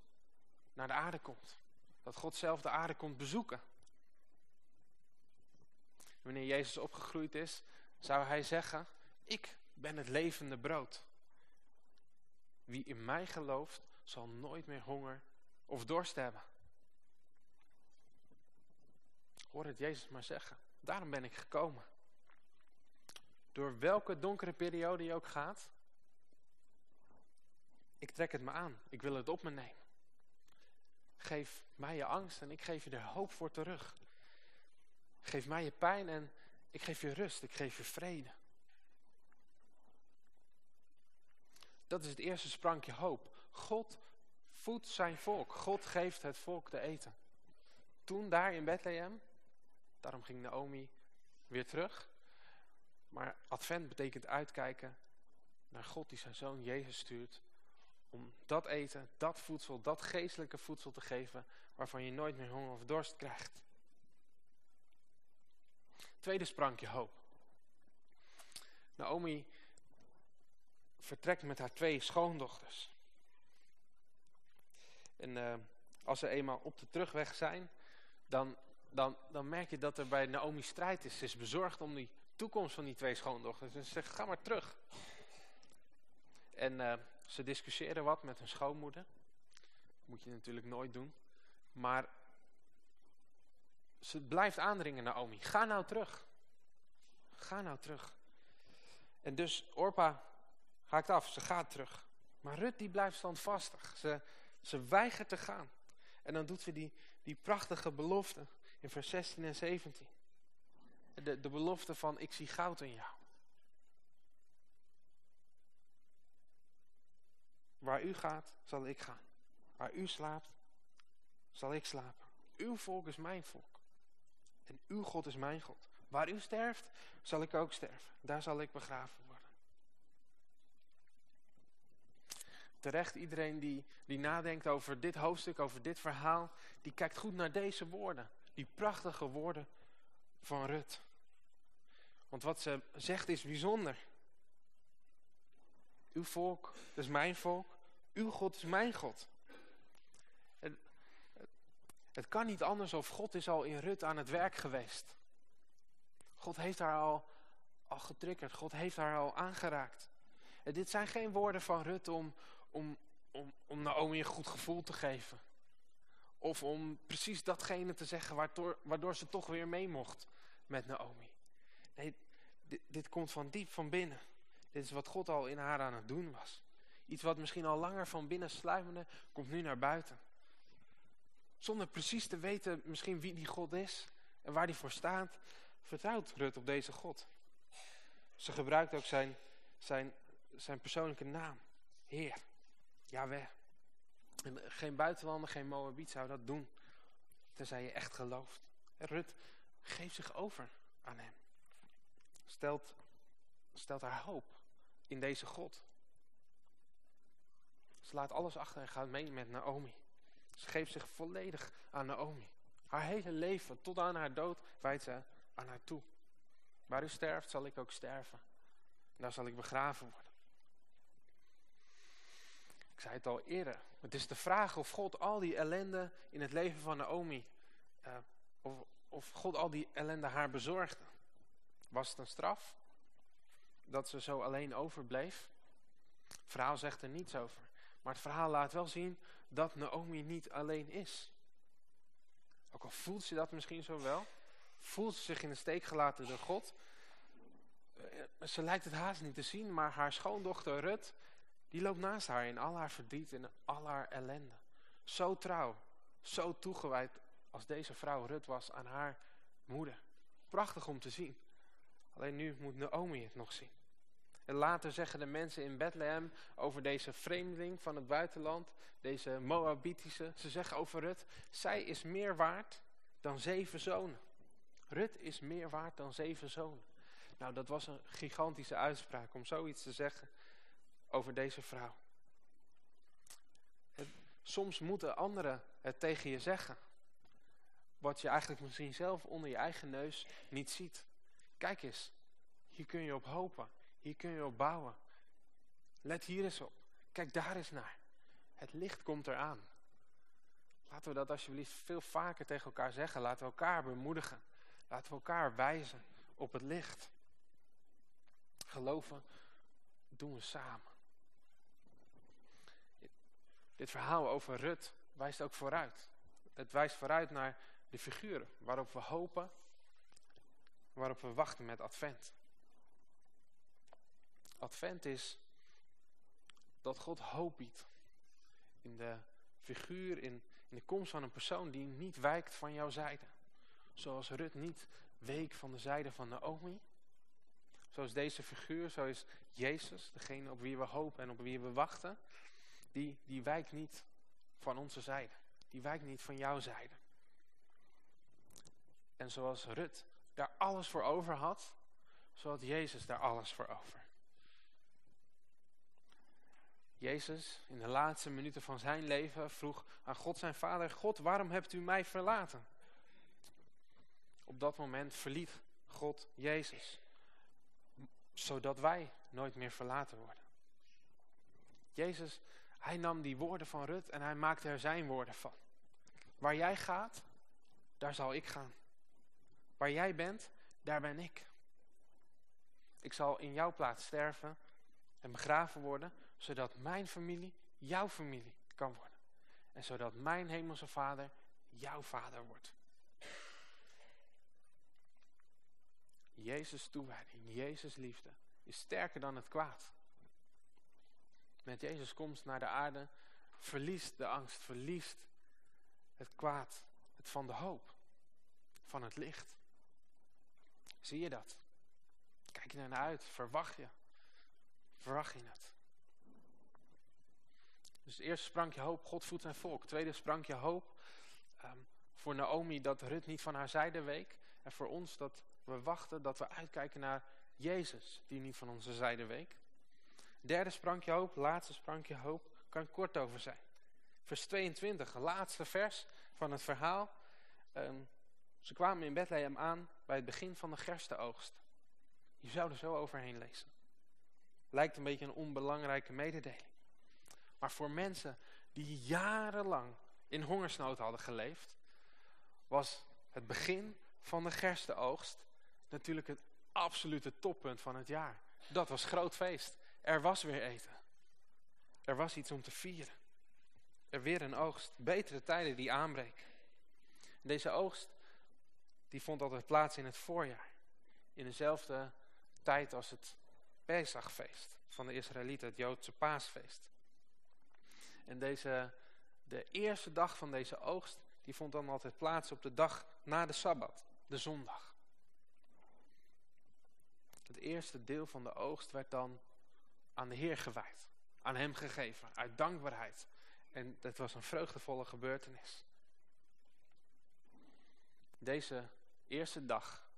naar de aarde komt. Dat God zelf de aarde komt bezoeken. Wanneer Jezus opgegroeid is, zou hij zeggen, ik ben het levende brood. Wie in mij gelooft, zal nooit meer honger of dorst hebben. Hoor het Jezus maar zeggen. Daarom ben ik gekomen. Door welke donkere periode je ook gaat. Ik trek het me aan. Ik wil het op me nemen. Geef mij je angst en ik geef je er hoop voor terug. Geef mij je pijn en ik geef je rust. Ik geef je vrede. Dat is het eerste sprankje hoop. God voedt zijn volk. God geeft het volk te eten. Toen daar in Bethlehem, daarom ging Naomi weer terug Maar advent betekent uitkijken naar God die zijn zoon Jezus stuurt. Om dat eten, dat voedsel, dat geestelijke voedsel te geven waarvan je nooit meer honger of dorst krijgt. Tweede sprankje hoop. Naomi vertrekt met haar twee schoondochters. En uh, als ze eenmaal op de terugweg zijn, dan, dan, dan merk je dat er bij Naomi strijd is. Ze is bezorgd om die toekomst van die twee schoondochters. En ze zegt, ga maar terug. En uh, ze discussiëren wat met hun schoonmoeder. Moet je natuurlijk nooit doen. Maar ze blijft aandringen, Naomi. Ga nou terug. Ga nou terug. En dus Orpa haakt af, ze gaat terug. Maar Rut die blijft standvastig. Ze, ze weigert te gaan. En dan doet ze die, die prachtige belofte in vers 16 en 17. De, de belofte van ik zie goud in jou. Waar u gaat, zal ik gaan. Waar u slaapt, zal ik slapen. Uw volk is mijn volk. En uw God is mijn God. Waar u sterft, zal ik ook sterven. Daar zal ik begraven worden. Terecht iedereen die, die nadenkt over dit hoofdstuk, over dit verhaal, die kijkt goed naar deze woorden. Die prachtige woorden van Rut. Want wat ze zegt is bijzonder. Uw volk is mijn volk. Uw God is mijn God. Het, het kan niet anders of God is al in Rut aan het werk geweest. God heeft haar al, al getriggerd. God heeft haar al aangeraakt. En dit zijn geen woorden van Rut om, om, om, om Naomi een goed gevoel te geven. Of om precies datgene te zeggen waardoor, waardoor ze toch weer mee mocht met Naomi. Nee, dit, dit komt van diep van binnen. Dit is wat God al in haar aan het doen was. Iets wat misschien al langer van binnen sluimerde, komt nu naar buiten. Zonder precies te weten misschien wie die God is en waar die voor staat, vertrouwt Rut op deze God. Ze gebruikt ook zijn, zijn, zijn persoonlijke naam. Heer, Yahweh. En geen buitenlander, geen Moabiet zou dat doen. Tenzij je echt gelooft. Rut geeft zich over aan hem. Stelt, stelt haar hoop in deze God. Ze laat alles achter en gaat mee met Naomi. Ze geeft zich volledig aan Naomi. Haar hele leven, tot aan haar dood, wijdt ze aan haar toe. Waar u sterft, zal ik ook sterven. Daar zal ik begraven worden. Ik zei het al eerder. Het is de vraag of God al die ellende in het leven van Naomi... Uh, of, of God al die ellende haar bezorgde. Was het een straf? Dat ze zo alleen overbleef? Het verhaal zegt er niets over. Maar het verhaal laat wel zien dat Naomi niet alleen is. Ook al voelt ze dat misschien zo wel. Voelt ze zich in de steek gelaten door God. Eh, ze lijkt het haast niet te zien, maar haar schoondochter Rut, die loopt naast haar in al haar verdriet en al haar ellende. Zo trouw, zo toegewijd als deze vrouw Rut was aan haar moeder. Prachtig om te zien. Alleen nu moet Naomi het nog zien. En later zeggen de mensen in Bethlehem over deze vreemdeling van het buitenland, deze Moabitische, ze zeggen over Rut, zij is meer waard dan zeven zonen. Rut is meer waard dan zeven zonen. Nou, dat was een gigantische uitspraak om zoiets te zeggen over deze vrouw. Soms moeten anderen het tegen je zeggen. Wat je eigenlijk misschien zelf onder je eigen neus niet ziet. Kijk eens, hier kun je op hopen. Hier kun je op bouwen. Let hier eens op. Kijk daar eens naar. Het licht komt eraan. Laten we dat alsjeblieft veel vaker tegen elkaar zeggen. Laten we elkaar bemoedigen. Laten we elkaar wijzen op het licht. Geloven doen we samen. Dit verhaal over Rut wijst ook vooruit. Het wijst vooruit naar de figuren waarop we hopen, waarop we wachten met Advent. Advent is dat God hoop biedt in de figuur, in, in de komst van een persoon die niet wijkt van jouw zijde. Zoals Rut niet week van de zijde van Naomi. Zoals deze figuur, zo is Jezus, degene op wie we hopen en op wie we wachten. Die, die wijkt niet van onze zijde. Die wijkt niet van jouw zijde. En zoals Rut daar alles voor over had, zo had Jezus daar alles voor over. Jezus, in de laatste minuten van zijn leven, vroeg aan God zijn vader, God, waarom hebt u mij verlaten? Op dat moment verliet God Jezus, zodat wij nooit meer verlaten worden. Jezus, hij nam die woorden van Rut en hij maakte er zijn woorden van. Waar jij gaat, daar zal ik gaan. Waar jij bent, daar ben ik. Ik zal in jouw plaats sterven en begraven worden, zodat mijn familie jouw familie kan worden. En zodat mijn hemelse vader jouw vader wordt. Jezus toewijding, Jezus liefde is sterker dan het kwaad. Met Jezus komst naar de aarde verliest de angst, verliest het kwaad, het van de hoop, van het licht. Zie je dat? Kijk je naar uit, verwacht je, verwacht je het. Dus eerste sprankje hoop, God voedt zijn volk. Tweede sprankje hoop ehm, voor Naomi dat Rut niet van haar zijde week. En voor ons dat we wachten, dat we uitkijken naar Jezus, die niet van onze zijde week. Derde sprankje hoop, laatste sprankje hoop, kan kort over zijn. Vers 22, laatste vers van het verhaal. Ehm, ze kwamen in Bethlehem aan bij het begin van de gerstenoogst. Je zou er zo overheen lezen. Lijkt een beetje een onbelangrijke mededeling. Maar voor mensen die jarenlang in hongersnood hadden geleefd, was het begin van de gerstenoogst natuurlijk het absolute toppunt van het jaar. Dat was groot feest. Er was weer eten. Er was iets om te vieren. Er weer een oogst. Betere tijden die aanbreken. Deze oogst die vond altijd plaats in het voorjaar. In dezelfde tijd als het Pesachfeest van de Israëlieten, het Joodse paasfeest. En deze, de eerste dag van deze oogst, die vond dan altijd plaats op de dag na de Sabbat, de zondag. Het eerste deel van de oogst werd dan aan de Heer gewijd. Aan hem gegeven, uit dankbaarheid. En dat was een vreugdevolle gebeurtenis. Deze eerste dag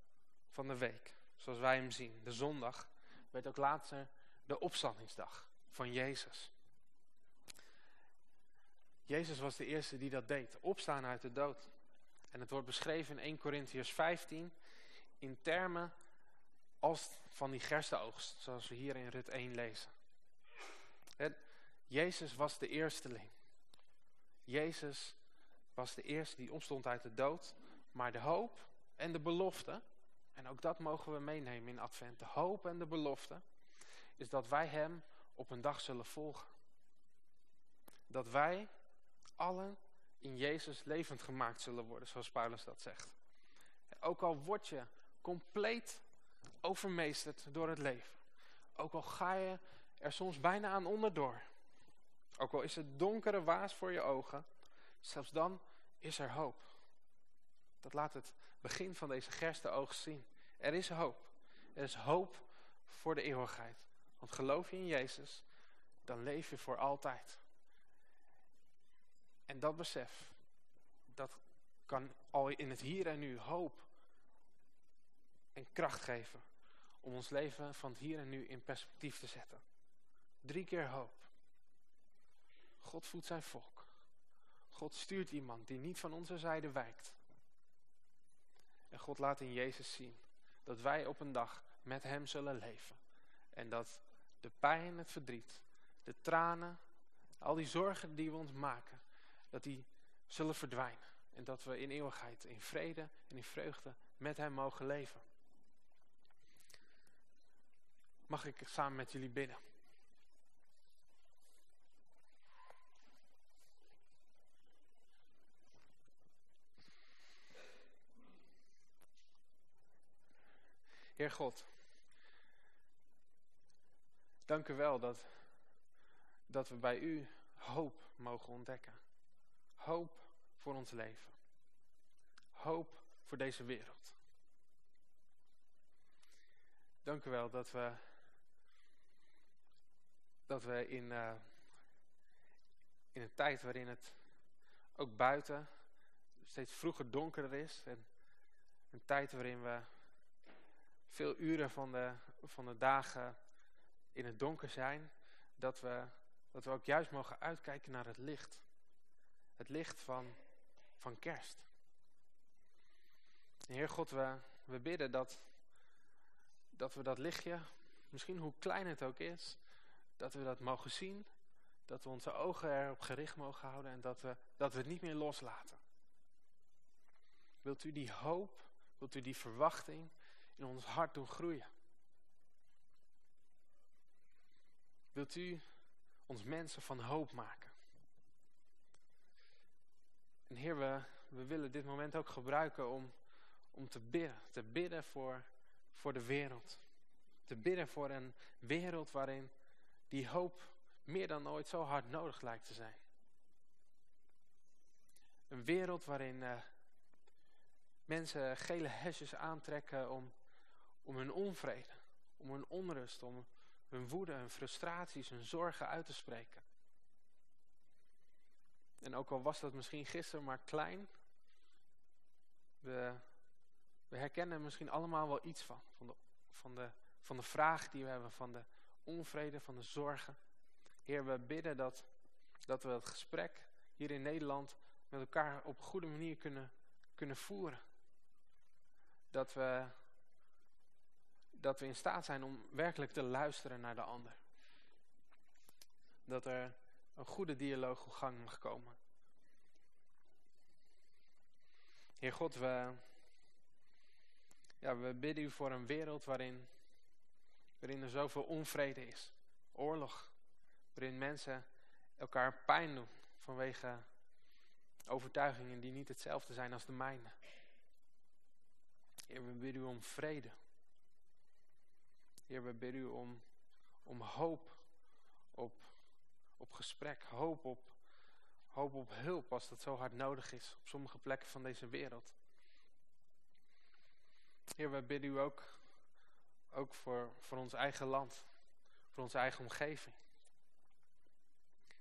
van de week, zoals wij hem zien, de zondag, werd ook later de opstandingsdag van Jezus. Jezus was de eerste die dat deed, opstaan uit de dood. En het wordt beschreven in 1 Corinthians 15 in termen als van die gerstenoogst, zoals we hier in Rut 1 lezen. En Jezus was de eersteling. Jezus was de eerste die opstond uit de dood, maar de hoop en de belofte, en ook dat mogen we meenemen in Advent, de hoop en de belofte, is dat wij hem op een dag zullen volgen. Dat wij allen in Jezus levend gemaakt zullen worden, zoals Paulus dat zegt. Ook al word je compleet overmeesterd door het leven. Ook al ga je er soms bijna aan onderdoor. Ook al is het donkere waas voor je ogen, zelfs dan is er hoop. Dat laat het begin van deze gerstenoogst zien. Er is hoop. Er is hoop voor de eeuwigheid. Want geloof je in Jezus, dan leef je voor altijd. En dat besef, dat kan al in het hier en nu hoop en kracht geven om ons leven van het hier en nu in perspectief te zetten. Drie keer hoop. God voedt zijn volk. God stuurt iemand die niet van onze zijde wijkt. En God laat in Jezus zien dat wij op een dag met hem zullen leven. En dat de pijn, het verdriet, de tranen, al die zorgen die we ons maken, dat die zullen verdwijnen. En dat we in eeuwigheid in vrede en in vreugde met hem mogen leven. Mag ik samen met jullie bidden? Heer God, dank u wel dat, dat we bij u hoop mogen ontdekken. Hoop voor ons leven. Hoop voor deze wereld. Dank u wel dat we, dat we in, uh, in een tijd waarin het ook buiten steeds vroeger donkerder is. En een tijd waarin we veel uren van de, van de dagen in het donker zijn, dat we, dat we ook juist mogen uitkijken naar het licht. Het licht van, van kerst. Heer God, we, we bidden dat, dat we dat lichtje, misschien hoe klein het ook is, dat we dat mogen zien, dat we onze ogen erop gericht mogen houden en dat we, dat we het niet meer loslaten. Wilt u die hoop, wilt u die verwachting in ons hart doen groeien? Wilt u ons mensen van hoop maken? En Heer, we, we willen dit moment ook gebruiken om, om te bidden. Te bidden voor, voor de wereld. Te bidden voor een wereld waarin die hoop meer dan ooit zo hard nodig lijkt te zijn. Een wereld waarin uh, mensen gele hesjes aantrekken om, om hun onvrede, om hun onrust, om hun woede, hun frustraties, hun zorgen uit te spreken. En ook al was dat misschien gisteren maar klein, we, we herkennen misschien allemaal wel iets van. Van de, van, de, van de vraag die we hebben, van de onvrede, van de zorgen. Heer, we bidden dat, dat we het gesprek hier in Nederland met elkaar op een goede manier kunnen, kunnen voeren. Dat we, dat we in staat zijn om werkelijk te luisteren naar de ander. Dat er een goede dialoog op gang mag komen. Heer God, we, ja, we bidden u voor een wereld waarin, waarin er zoveel onvrede is. Oorlog. Waarin mensen elkaar pijn doen vanwege overtuigingen die niet hetzelfde zijn als de mijne. Heer, we bidden u om vrede. Heer, we bidden u om, om hoop op, op gesprek, hoop op, hoop op hulp als dat zo hard nodig is op sommige plekken van deze wereld. Heer, we bidden u ook, ook voor, voor ons eigen land, voor onze eigen omgeving.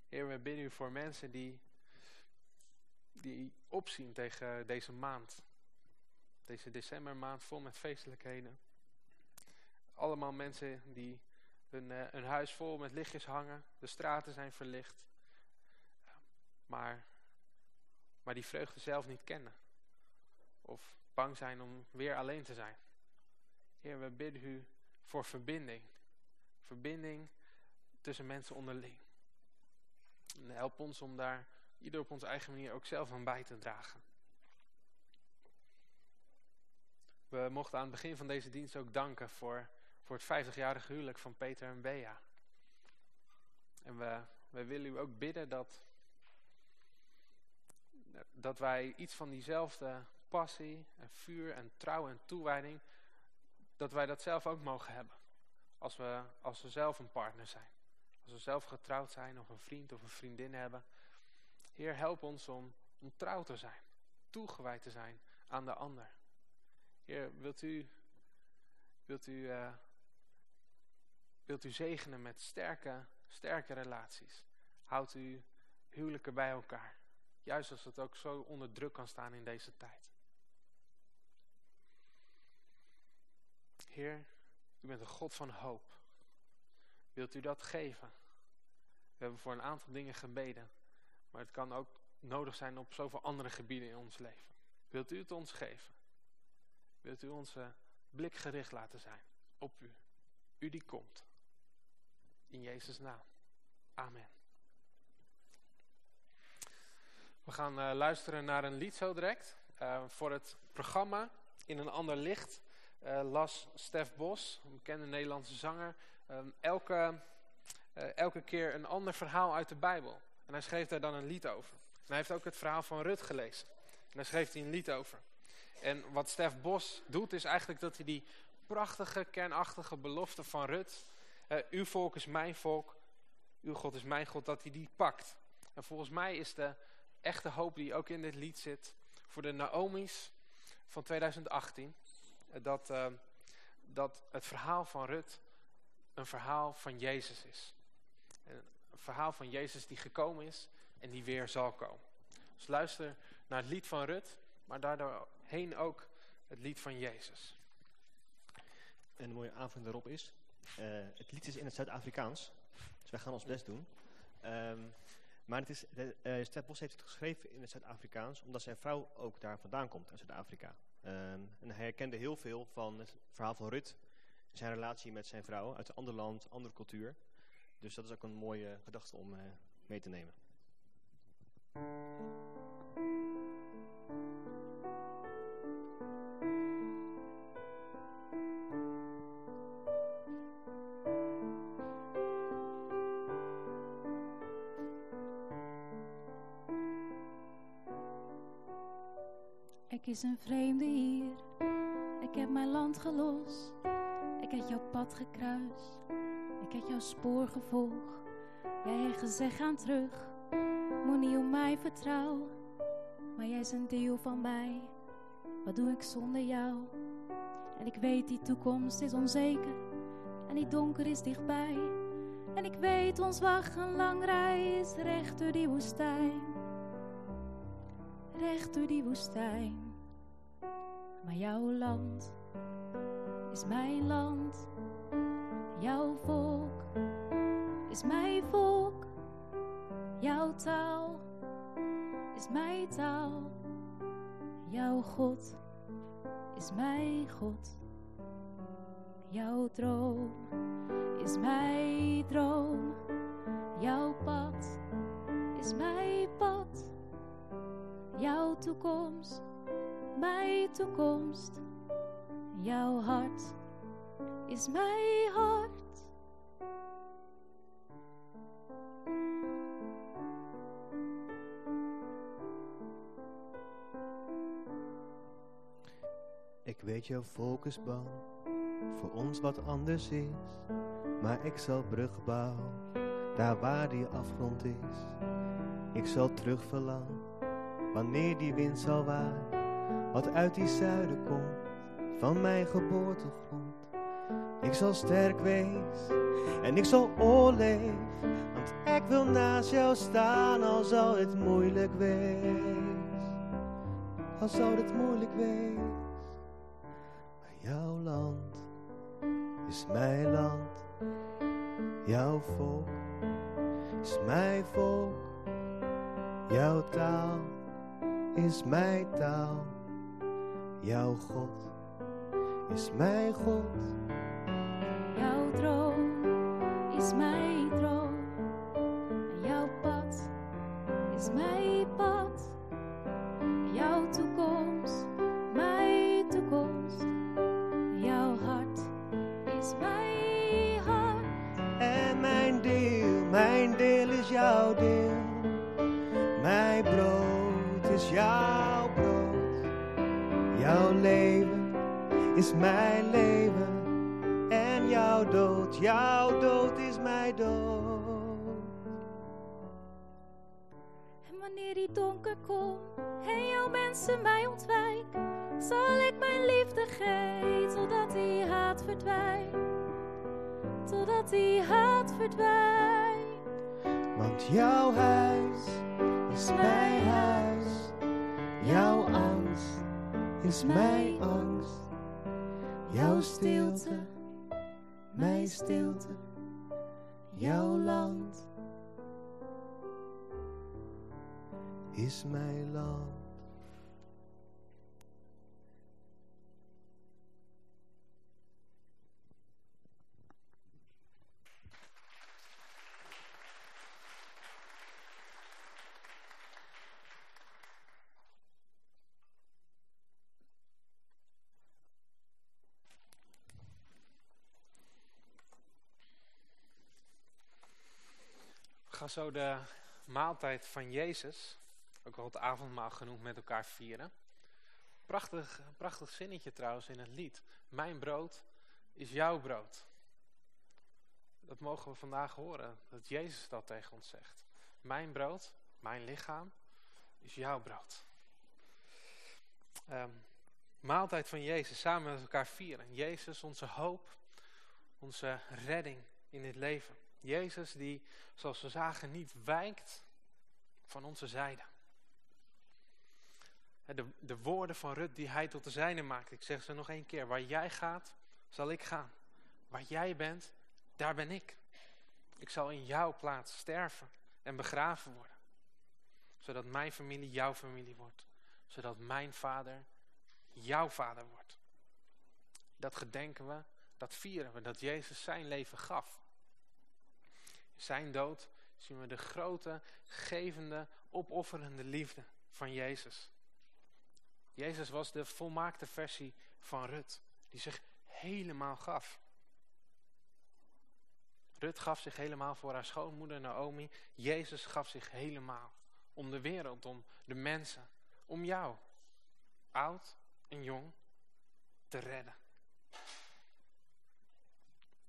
Heer, we bidden u voor mensen die, die opzien tegen deze maand. Deze decembermaand vol met feestelijkheden. Allemaal mensen die uh, hun huis vol met lichtjes hangen. De straten zijn verlicht. Maar, maar die vreugde zelf niet kennen. Of bang zijn om weer alleen te zijn. Heer, we bidden u voor verbinding. Verbinding tussen mensen onderling. En help ons om daar ieder op onze eigen manier ook zelf aan bij te dragen. We mochten aan het begin van deze dienst ook danken voor, voor het 50-jarige huwelijk van Peter en Bea. En we, we willen u ook bidden dat, dat wij iets van diezelfde passie en vuur en trouw en toewijding, dat wij dat zelf ook mogen hebben. Als we, als we zelf een partner zijn. Als we zelf getrouwd zijn of een vriend of een vriendin hebben. Heer, help ons om, om trouw te zijn. Toegewijd te zijn aan de ander. Heer, wilt u, wilt u, uh, wilt u zegenen met sterke, sterke relaties. Houdt u huwelijken bij elkaar. Juist als het ook zo onder druk kan staan in deze tijd. Heer, u bent een God van hoop. Wilt u dat geven? We hebben voor een aantal dingen gebeden. Maar het kan ook nodig zijn op zoveel andere gebieden in ons leven. Wilt u het ons geven? Wilt u onze blik gericht laten zijn op u? U die komt. In Jezus' naam. Amen. We gaan uh, luisteren naar een lied zo direct. Uh, voor het programma In een ander licht uh, las Stef Bos, een bekende Nederlandse zanger, um, elke, elke keer een ander verhaal uit de Bijbel. En hij schreef daar dan een lied over. Hij heeft ook het verhaal van Rut gelezen. En daar schreef hij een lied over. En wat Stef Bos doet is eigenlijk dat hij die prachtige, kernachtige belofte van Rut, uw volk is mijn volk, uw God is mijn God, dat hij die pakt. En volgens mij is de echte hoop die ook in dit lied zit voor de Naomi's van 2018. Dat, uh, dat het verhaal van Rut een verhaal van Jezus is. Een verhaal van Jezus die gekomen is en die weer zal komen. Dus luister naar het lied van Rut, maar daardoor heen ook het lied van Jezus. En een mooie aanvulling daarop is, eh, het lied is in het Zuid-Afrikaans. Dus wij gaan ons best doen. Ehm, maar het is, de, eh, Bos heeft het geschreven in het Zuid-Afrikaans, omdat zijn vrouw ook daar vandaan komt, uit Zuid-Afrika. Ehm, en hij herkende heel veel van het verhaal van Rut, zijn relatie met zijn vrouw, uit een ander land, andere cultuur. Dus dat is ook een mooie gedachte om eh, mee te nemen. Ik is een vreemde hier. Ik heb mijn land gelost. Ik heb jouw pad gekruist. Ik heb jouw spoor gevolgd. Jij hebt gezegd aan terug. Moet niet op mij vertrouwen. Maar jij is een deel van mij. Wat doe ik zonder jou? En ik weet die toekomst is onzeker. En die donker is dichtbij. En ik weet ons wacht een lang reis recht door die woestijn. Recht door die woestijn. Maar jouw land is mijn land. Jouw volk is mijn volk. Jouw taal is mijn taal. Jouw God is mijn God. Jouw droom is mijn droom. Jouw pad is mijn pad. Jouw toekomst, mijn toekomst. Jouw hart is mijn hart. Ik weet jouw volk bang, voor ons wat anders is. Maar ik zal brug bouwen, daar waar die afgrond is. Ik zal terug verlangen, wanneer die wind zal waaien. Wat uit die zuiden komt, van mijn geboortegrond. Ik zal sterk wees, en ik zal oorleef. Want ik wil naast jou staan, al zal het moeilijk wees. Al zal het moeilijk wees. Maar jouw land is mijn land. Jouw volk is mijn volk. Jouw taal is mijn taal. Jouw God is mijn God. Jouw droom is mijn mijn leven. En jouw dood, jouw dood is mijn dood. En wanneer die donker komt en jouw mensen mij ontwijken, zal ik mijn liefde geven totdat die haat verdwijnt. Totdat die haat verdwijnt. Want jouw huis is mijn huis. Jouw angst is mijn angst. Jouw stilte, mijn stilte. Jouw land is mijn land. Gaan zo de maaltijd van Jezus, ook wel het avondmaal genoemd, met elkaar vieren. Prachtig, prachtig zinnetje trouwens in het lied. Mijn brood is jouw brood. Dat mogen we vandaag horen, dat Jezus dat tegen ons zegt. Mijn brood, mijn lichaam, is jouw brood. Ehm, maaltijd van Jezus, samen met elkaar vieren. Jezus, onze hoop, onze redding in dit leven. Jezus die, zoals we zagen, niet wijkt van onze zijde. De, de woorden van Rut die hij tot de zijne maakt. Ik zeg ze nog één keer. Waar jij gaat, zal ik gaan. Waar jij bent, daar ben ik. Ik zal in jouw plaats sterven en begraven worden. Zodat mijn familie jouw familie wordt. Zodat mijn vader jouw vader wordt. Dat gedenken we, dat vieren we, dat Jezus zijn leven gaf. Zijn dood zien we de grote, gevende, opofferende liefde van Jezus. Jezus was de volmaakte versie van Rut, die zich helemaal gaf. Rut gaf zich helemaal voor haar schoonmoeder Naomi. Jezus gaf zich helemaal om de wereld, om de mensen, om jou, oud en jong, te redden.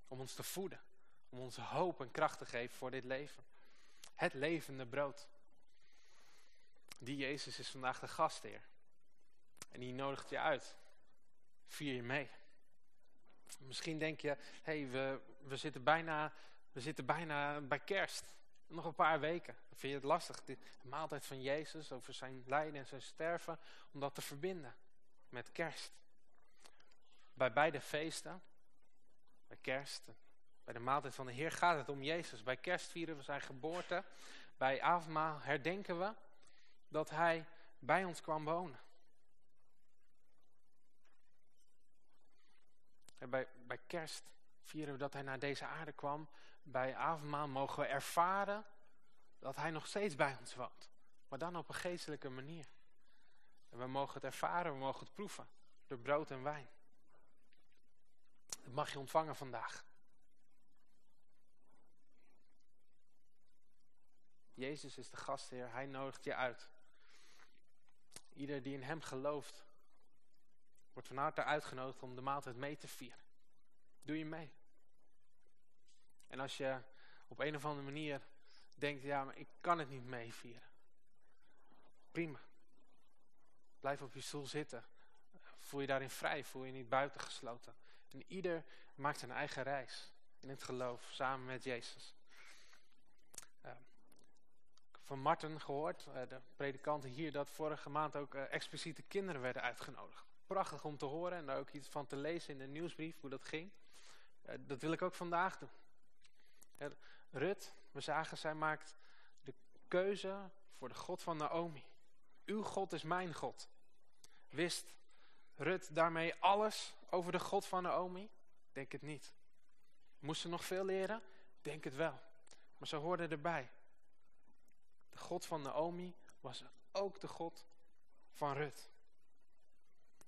Om ons te voeden, om ons hoop en kracht te geven voor dit leven. Het levende brood. Die Jezus is vandaag de gastheer. En die nodigt je uit. Vier je mee. Misschien denk je, hey, we, we, zitten bijna, we zitten bijna bij kerst. Nog een paar weken. Vind je het lastig, de maaltijd van Jezus over zijn lijden en zijn sterven, om dat te verbinden met kerst. Bij beide feesten, bij kerst, bij de maaltijd van de Heer gaat het om Jezus. Bij kerst vieren we zijn geboorte. Bij avondmaal herdenken we dat hij bij ons kwam wonen. En bij, bij kerst vieren we dat hij naar deze aarde kwam. Bij avondmaal mogen we ervaren dat hij nog steeds bij ons woont. Maar dan op een geestelijke manier. En we mogen het ervaren, we mogen het proeven. Door brood en wijn. Dat mag je ontvangen vandaag. Jezus is de gastheer, hij nodigt je uit. Ieder die in hem gelooft, wordt van harte uitgenodigd om de maaltijd mee te vieren. Doe je mee. En als je op een of andere manier denkt, ja, maar ik kan het niet meevieren. Prima. Blijf op je stoel zitten. Voel je daarin vrij, voel je niet buitengesloten. En ieder maakt zijn eigen reis in het geloof, samen met Jezus. Van Martin gehoord, eh, de predikanten hier, dat vorige maand ook uh, expliciete kinderen werden uitgenodigd. Prachtig om te horen en daar ook iets van te lezen in de nieuwsbrief, hoe dat ging. Uh, dat wil ik ook vandaag doen. Rut, we zagen, zij maakt de keuze voor de God van Naomi. Uw God is mijn God. Wist Rut daarmee alles over de God van Naomi? Denk het niet. Moest ze nog veel leren? Denk het wel. Maar ze hoorde erbij. De God van Naomi was ook de God van Rut.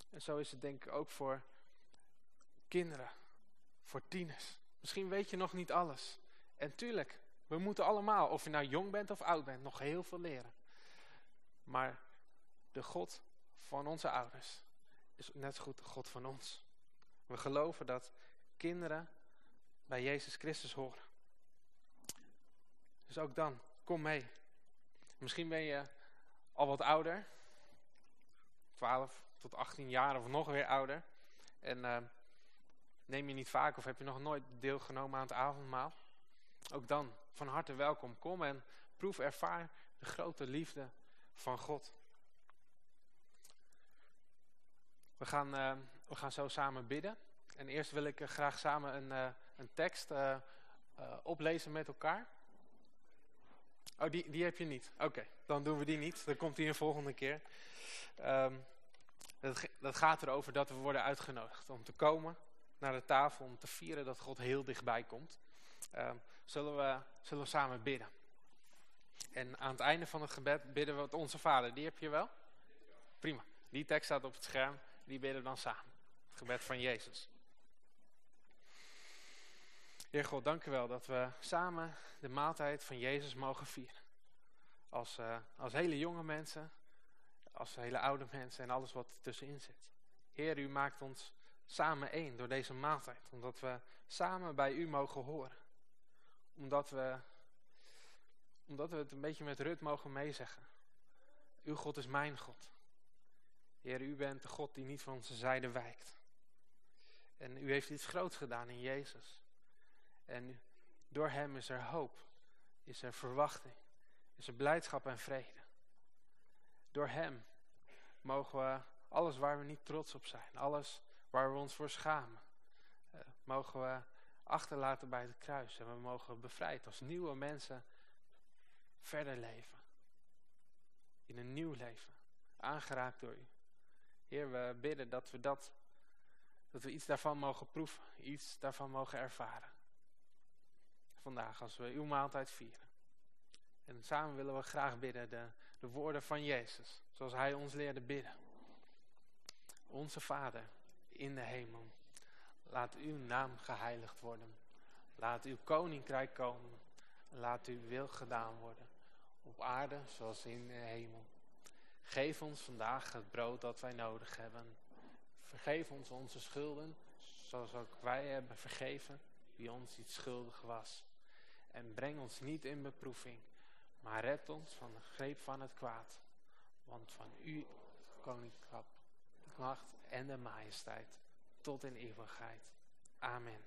En zo is het denk ik ook voor kinderen, voor tieners. Misschien weet je nog niet alles. En tuurlijk, we moeten allemaal, of je nou jong bent of oud bent, nog heel veel leren. Maar de God van onze ouders is net zo goed de God van ons. We geloven dat kinderen bij Jezus Christus horen. Dus ook dan, kom mee. Misschien ben je al wat ouder. 12 tot 18 jaar of nog weer ouder. En uh, neem je niet vaak of heb je nog nooit deelgenomen aan het avondmaal. Ook dan, van harte welkom. Kom en proef, ervaar de grote liefde van God. We gaan, uh, we gaan zo samen bidden. En eerst wil ik graag samen een, een tekst oplezen met elkaar. Oh, die, die heb je niet. Oké, dan doen we die niet. Dan komt die een volgende keer. Um, dat, dat gaat erover dat we worden uitgenodigd om te komen naar de tafel. Om te vieren dat God heel dichtbij komt. Um, zullen, we, zullen we samen bidden. En aan het einde van het gebed bidden we het Onze Vader. Die heb je wel? Prima. Die tekst staat op het scherm. Die bidden we dan samen. Het gebed van Jezus. Heer God, dank u wel dat we samen de maaltijd van Jezus mogen vieren. Als, uh, als hele jonge mensen, als hele oude mensen en alles wat tussenin zit. Heer, u maakt ons samen één door deze maaltijd. Omdat we samen bij u mogen horen. Omdat we, omdat we het een beetje met Rut mogen meezeggen. Uw God is mijn God. Heer, u bent de God die niet van onze zijde wijkt. En u heeft iets groots gedaan in Jezus. En door hem is er hoop, is er verwachting, is er blijdschap en vrede. Door hem mogen we alles waar we niet trots op zijn, alles waar we ons voor schamen, mogen we achterlaten bij het kruis. En we mogen bevrijd als nieuwe mensen verder leven. In een nieuw leven. Aangeraakt door u. Heer, we bidden dat we dat, dat we iets daarvan mogen proeven. Iets daarvan mogen ervaren. Vandaag als we uw maaltijd vieren. En samen willen we graag bidden de, de woorden van Jezus. Zoals hij ons leerde bidden. Onze Vader in de hemel. Laat uw naam geheiligd worden. Laat uw koninkrijk komen. Laat uw wil gedaan worden. Op aarde zoals in de hemel. Geef ons vandaag het brood dat wij nodig hebben. Vergeef ons onze schulden, zoals ook wij hebben vergeven wie ons iets schuldig was. En breng ons niet in beproeving, maar red ons van de greep van het kwaad. Want van u het koninkrap, de macht en de majesteit, tot in eeuwigheid. Amen.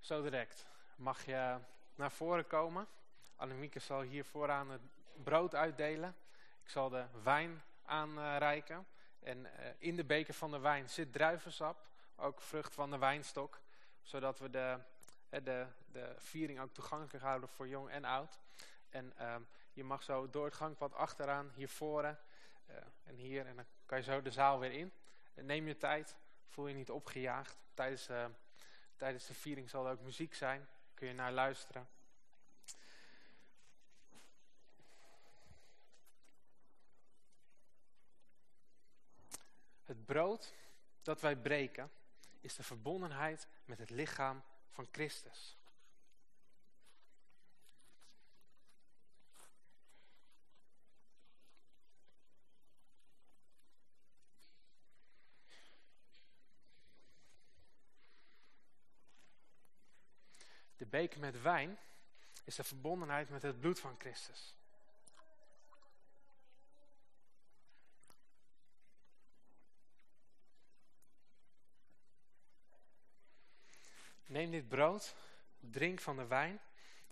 Zo direct mag je naar voren komen. Annemieke zal hier vooraan het brood uitdelen. Ik zal de wijn aanreiken. En uh, in de beker van de wijn zit druivensap, ook vrucht van de wijnstok. Zodat we de, de, de viering ook toegankelijk houden voor jong en oud. En uh, je mag zo door het gangpad achteraan, hier voren uh, en hier. En dan kan je zo de zaal weer in. Neem je tijd, voel je niet opgejaagd. Tijdens, tijdens de viering zal er ook muziek zijn kun je naar luisteren. Het brood dat wij breken is de verbondenheid met het lichaam van Christus. De beker met wijn is de verbondenheid met het bloed van Christus. Neem dit brood, drink van de wijn,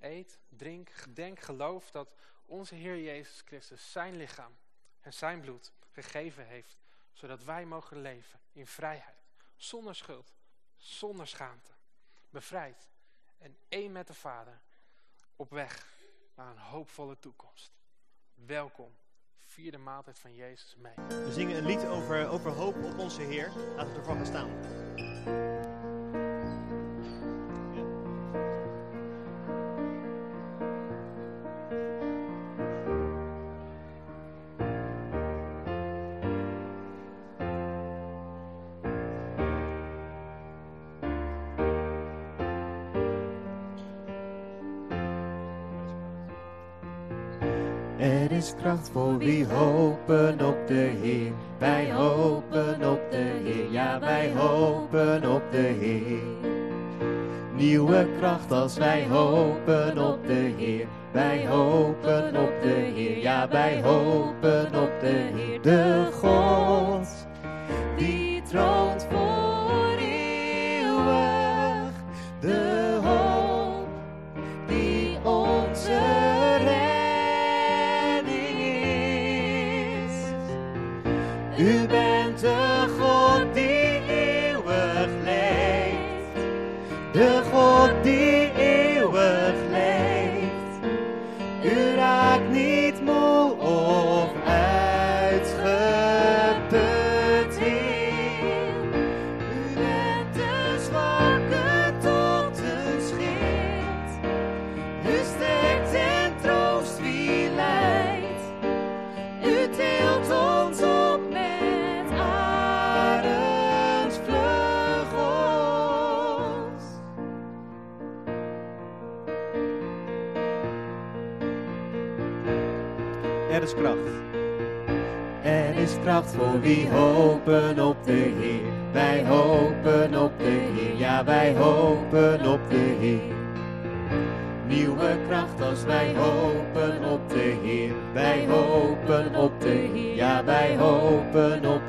eet, drink, gedenk, geloof dat onze Heer Jezus Christus zijn lichaam en zijn bloed gegeven heeft, zodat wij mogen leven in vrijheid, zonder schuld, zonder schaamte, bevrijd en één met de Vader op weg naar een hoopvolle toekomst. Welkom, vierde maaltijd van Jezus mee. We zingen een lied over, over hoop op onze Heer. Laten we ervan gaan staan. Kracht voor wie hopen op de Heer. Wij hopen op de Heer, ja wij hopen op de Heer. Nieuwe kracht als wij hopen op de Heer. Wij hopen op de Heer, ja wij hopen op de Heer. De God wie hopen op de Heer. Wij hopen op de Heer, ja wij hopen op de Heer. Nieuwe kracht als wij hopen op de Heer. Wij hopen op de Heer, ja wij hopen op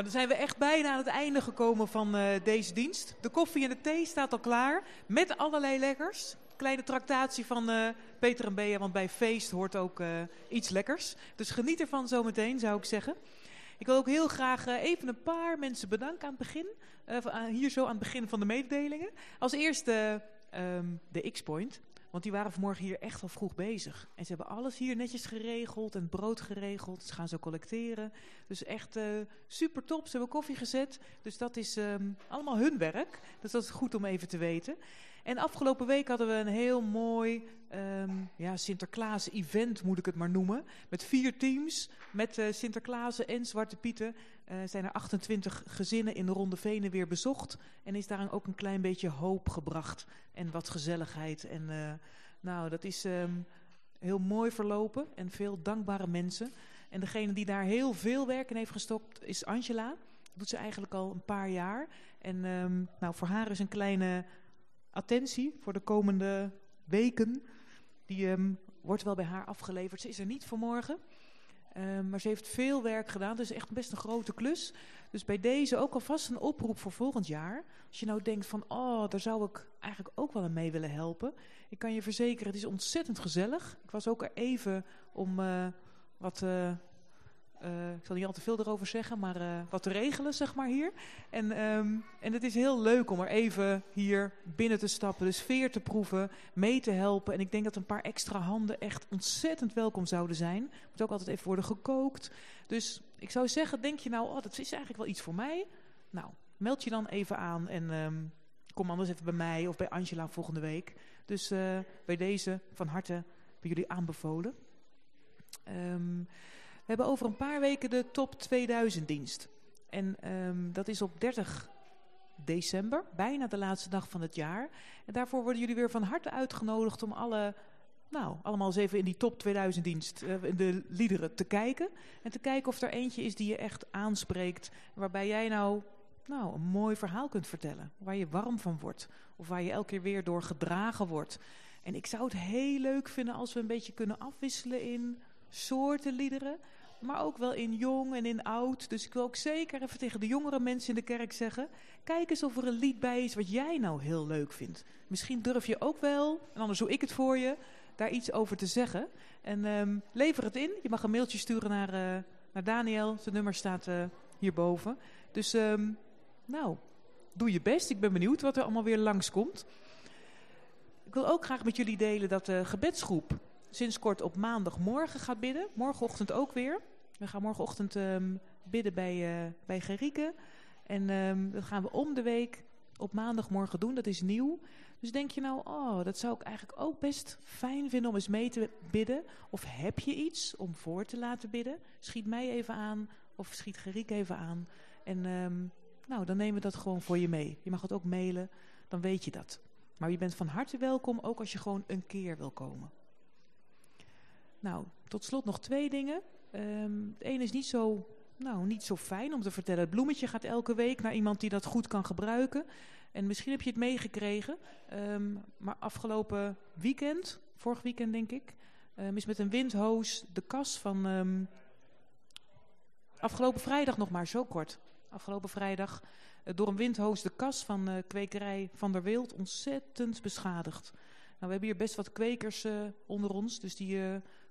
Nou, dan zijn we echt bijna aan het einde gekomen van eh, deze dienst. De koffie en de thee staat al klaar. Met allerlei lekkers. Kleine tractatie van eh, Peter en Bea, want bij feest hoort ook eh, iets lekkers. Dus geniet ervan zometeen, zou ik zeggen. Ik wil ook heel graag even een paar mensen bedanken aan het begin. hier zo aan het begin van de mededelingen. Als eerste ehm, de X-Point. Want die waren vanmorgen hier echt al vroeg bezig. En ze hebben alles hier netjes geregeld en brood geregeld. Ze gaan zo collecteren. Dus echt eh, super top. Ze hebben koffie gezet. Dus dat is ehm, allemaal hun werk. Dus dat is goed om even te weten. En afgelopen week hadden we een heel mooi ehm, ja, Sinterklaas-event, moet ik het maar noemen. Met vier teams, met eh Sinterklaas en Zwarte Pieten. eh, zijn er 28 gezinnen in de Ronde Venen weer bezocht. En is daar ook een klein beetje hoop gebracht. En wat gezelligheid. En eh, nou, dat is ehm, heel mooi verlopen. En veel dankbare mensen. En degene die daar heel veel werk in heeft gestopt is Angela. Dat doet ze eigenlijk al een paar jaar. En ehm, nou, voor haar is een kleine attentie voor de komende weken. Die ehm, wordt wel bij haar afgeleverd. Ze is er niet vanmorgen. Ehm, maar ze heeft veel werk gedaan. Is echt best een grote klus. Dus bij deze ook alvast een oproep voor volgend jaar. Als je nou denkt van, oh, daar zou ik eigenlijk ook wel aan mee willen helpen. Ik kan je verzekeren, het is ontzettend gezellig. Ik was ook er even om eh, wat... eh, eh, ik zal niet al te veel erover zeggen, maar eh, wat te regelen, zeg maar, hier. En, ehm, en het is heel leuk om er even hier binnen te stappen, de sfeer te proeven, mee te helpen. En ik denk dat een paar extra handen echt ontzettend welkom zouden zijn. Moet ook altijd even worden gekookt. Dus ik zou zeggen, denk je nou, oh, dat is eigenlijk wel iets voor mij? Nou, meld je dan even aan en ehm, kom anders even bij mij of bij Angela volgende week. Dus eh, bij deze van harte bij jullie aanbevolen. We hebben over een paar weken de Top 2000 dienst. En ehm, dat is op 30 december, bijna de laatste dag van het jaar. En daarvoor worden jullie weer van harte uitgenodigd om alle, nou, allemaal eens even in die Top 2000 dienst, eh, de liederen te kijken. En te kijken of er eentje is die je echt aanspreekt. Waarbij jij nou, nou een mooi verhaal kunt vertellen. Waar je warm van wordt. Of waar je elke keer weer door gedragen wordt. En ik zou het heel leuk vinden als we een beetje kunnen afwisselen in soorten liederen. Maar ook wel in jong en in oud. Dus ik wil ook zeker even tegen de jongere mensen in de kerk zeggen. Kijk eens of er een lied bij is wat jij nou heel leuk vindt. Misschien durf je ook wel, en anders doe ik het voor je, daar iets over te zeggen. En ehm, lever het in. Je mag een mailtje sturen naar, eh, naar Daniel. Zijn nummer staat eh, hierboven. Dus ehm, nou, doe je best. Ik ben benieuwd wat er allemaal weer langskomt. Ik wil ook graag met jullie delen dat de gebedsgroep sinds kort op maandagmorgen gaat bidden. Morgenochtend ook weer. We gaan morgenochtend ehm, bidden bij, uh, bij Gerike. En um, dat gaan we om de week op maandagmorgen doen. Dat is nieuw. Dus denk je nou, oh, dat zou ik eigenlijk ook best fijn vinden om eens mee te bidden. Of heb je iets om voor te laten bidden? Schiet mij even aan of schiet Gerike even aan. En um, nou, dan nemen we dat gewoon voor je mee. Je mag het ook mailen, dan weet je dat. Maar je bent van harte welkom, ook als je gewoon een keer wil komen. Nou, tot slot nog twee dingen. Um, het ene is niet zo, nou, niet zo fijn om te vertellen. Het bloemetje gaat elke week naar iemand die dat goed kan gebruiken. En misschien heb je het meegekregen. Um, maar afgelopen weekend, vorig weekend denk ik, um, is met een windhoos de kas van... Afgelopen vrijdag nog maar, zo kort. Afgelopen vrijdag uh, door een windhoos de kas van uh, kwekerij Van der Wild ontzettend beschadigd. Nou, we hebben hier best wat kwekers uh, onder ons, dus die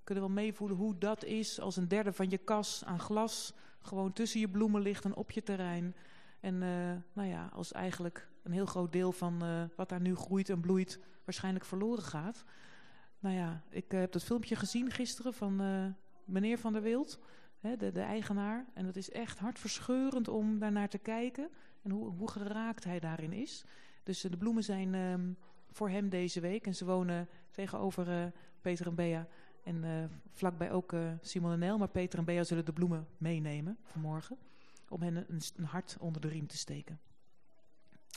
kunnen wel meevoelen hoe dat is als een derde van je kas aan glas gewoon tussen je bloemen ligt en op je terrein. En uh, nou ja, als eigenlijk een heel groot deel van uh, wat daar nu groeit en bloeit waarschijnlijk verloren gaat. nou ja, ik eh, heb dat filmpje gezien gisteren van eh, meneer Van der Wild, hè, de, de eigenaar. En dat is echt hartverscheurend om daarnaar te kijken en hoe, hoe geraakt hij daarin is. Dus de bloemen zijn ehm, voor hem deze week. En ze wonen tegenover Peter en Bea. En vlakbij ook Simon en Nel. Maar Peter en Bea zullen de bloemen meenemen vanmorgen. Om hen een, een hart onder de riem te steken.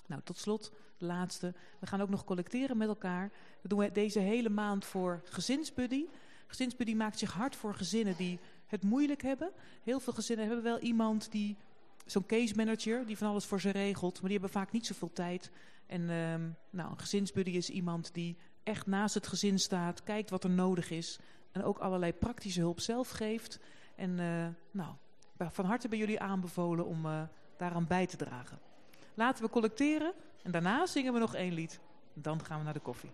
Nou, tot slot, de laatste. We gaan ook nog collecteren met elkaar. Dat doen we deze hele maand voor Gezinsbuddy. Gezinsbuddy maakt zich hard voor gezinnen die het moeilijk hebben. Heel veel gezinnen hebben wel iemand die, zo'n case manager, die van alles voor ze regelt. Maar die hebben vaak niet zoveel tijd. En uh, nou, een gezinsbuddy is iemand die echt naast het gezin staat, kijkt wat er nodig is. En ook allerlei praktische hulp zelf geeft. En uh, nou, van harte bij jullie aanbevolen om uh, daaraan bij te dragen. Laten we collecteren en daarna zingen we nog één lied. Dan gaan we naar de koffie.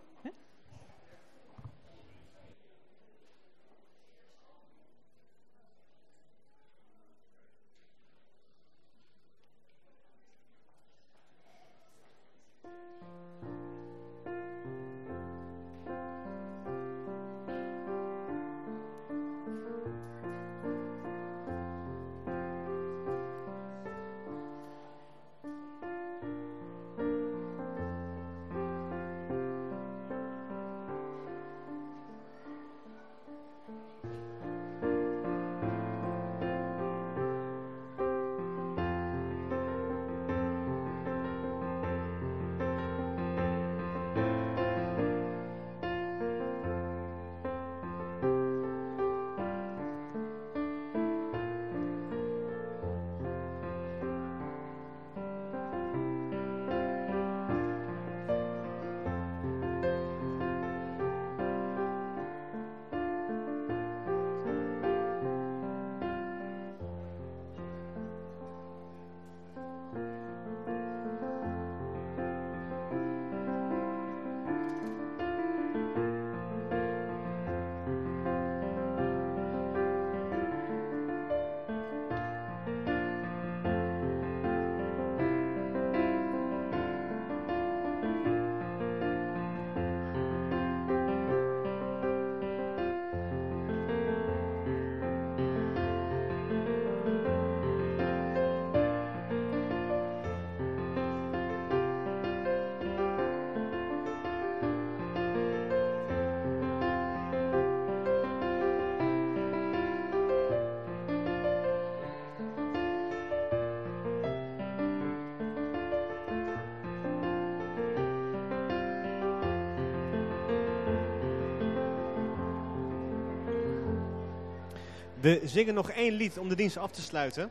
We zingen nog één lied om de dienst af te sluiten.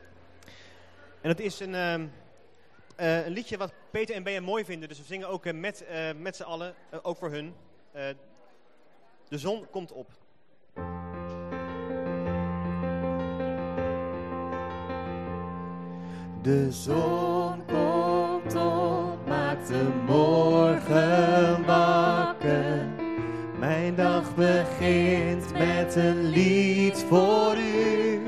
En dat is een, uh, uh, een liedje wat Peter en Bea mooi vinden. Dus we zingen ook uh, met, met z'n allen, ook voor hun. de zon komt op. De zon komt op, maakt de morgen wakker. Mijn dag begint met een lied voor u.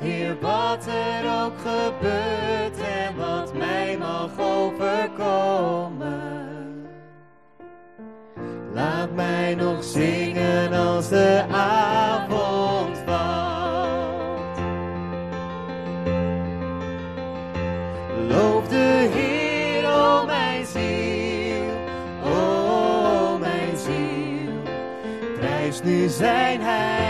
Heer, wat er ook gebeurt en wat mij mag overkomen. Laat mij nog zingen als de avond zijn heilige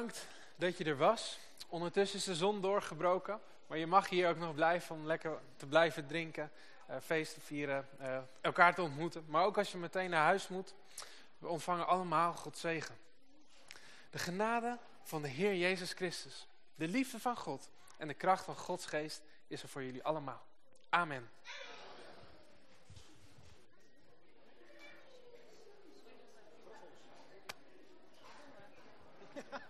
bedankt dat je er was. Ondertussen is de zon doorgebroken. Maar je mag hier ook nog blijven om lekker te blijven drinken, eh, uh, feesten vieren, eh, elkaar te ontmoeten. Maar ook als je meteen naar huis moet, we ontvangen allemaal Gods zegen. De genade van de Heer Jezus Christus, de liefde van God en de kracht van Gods geest is er voor jullie allemaal. Amen.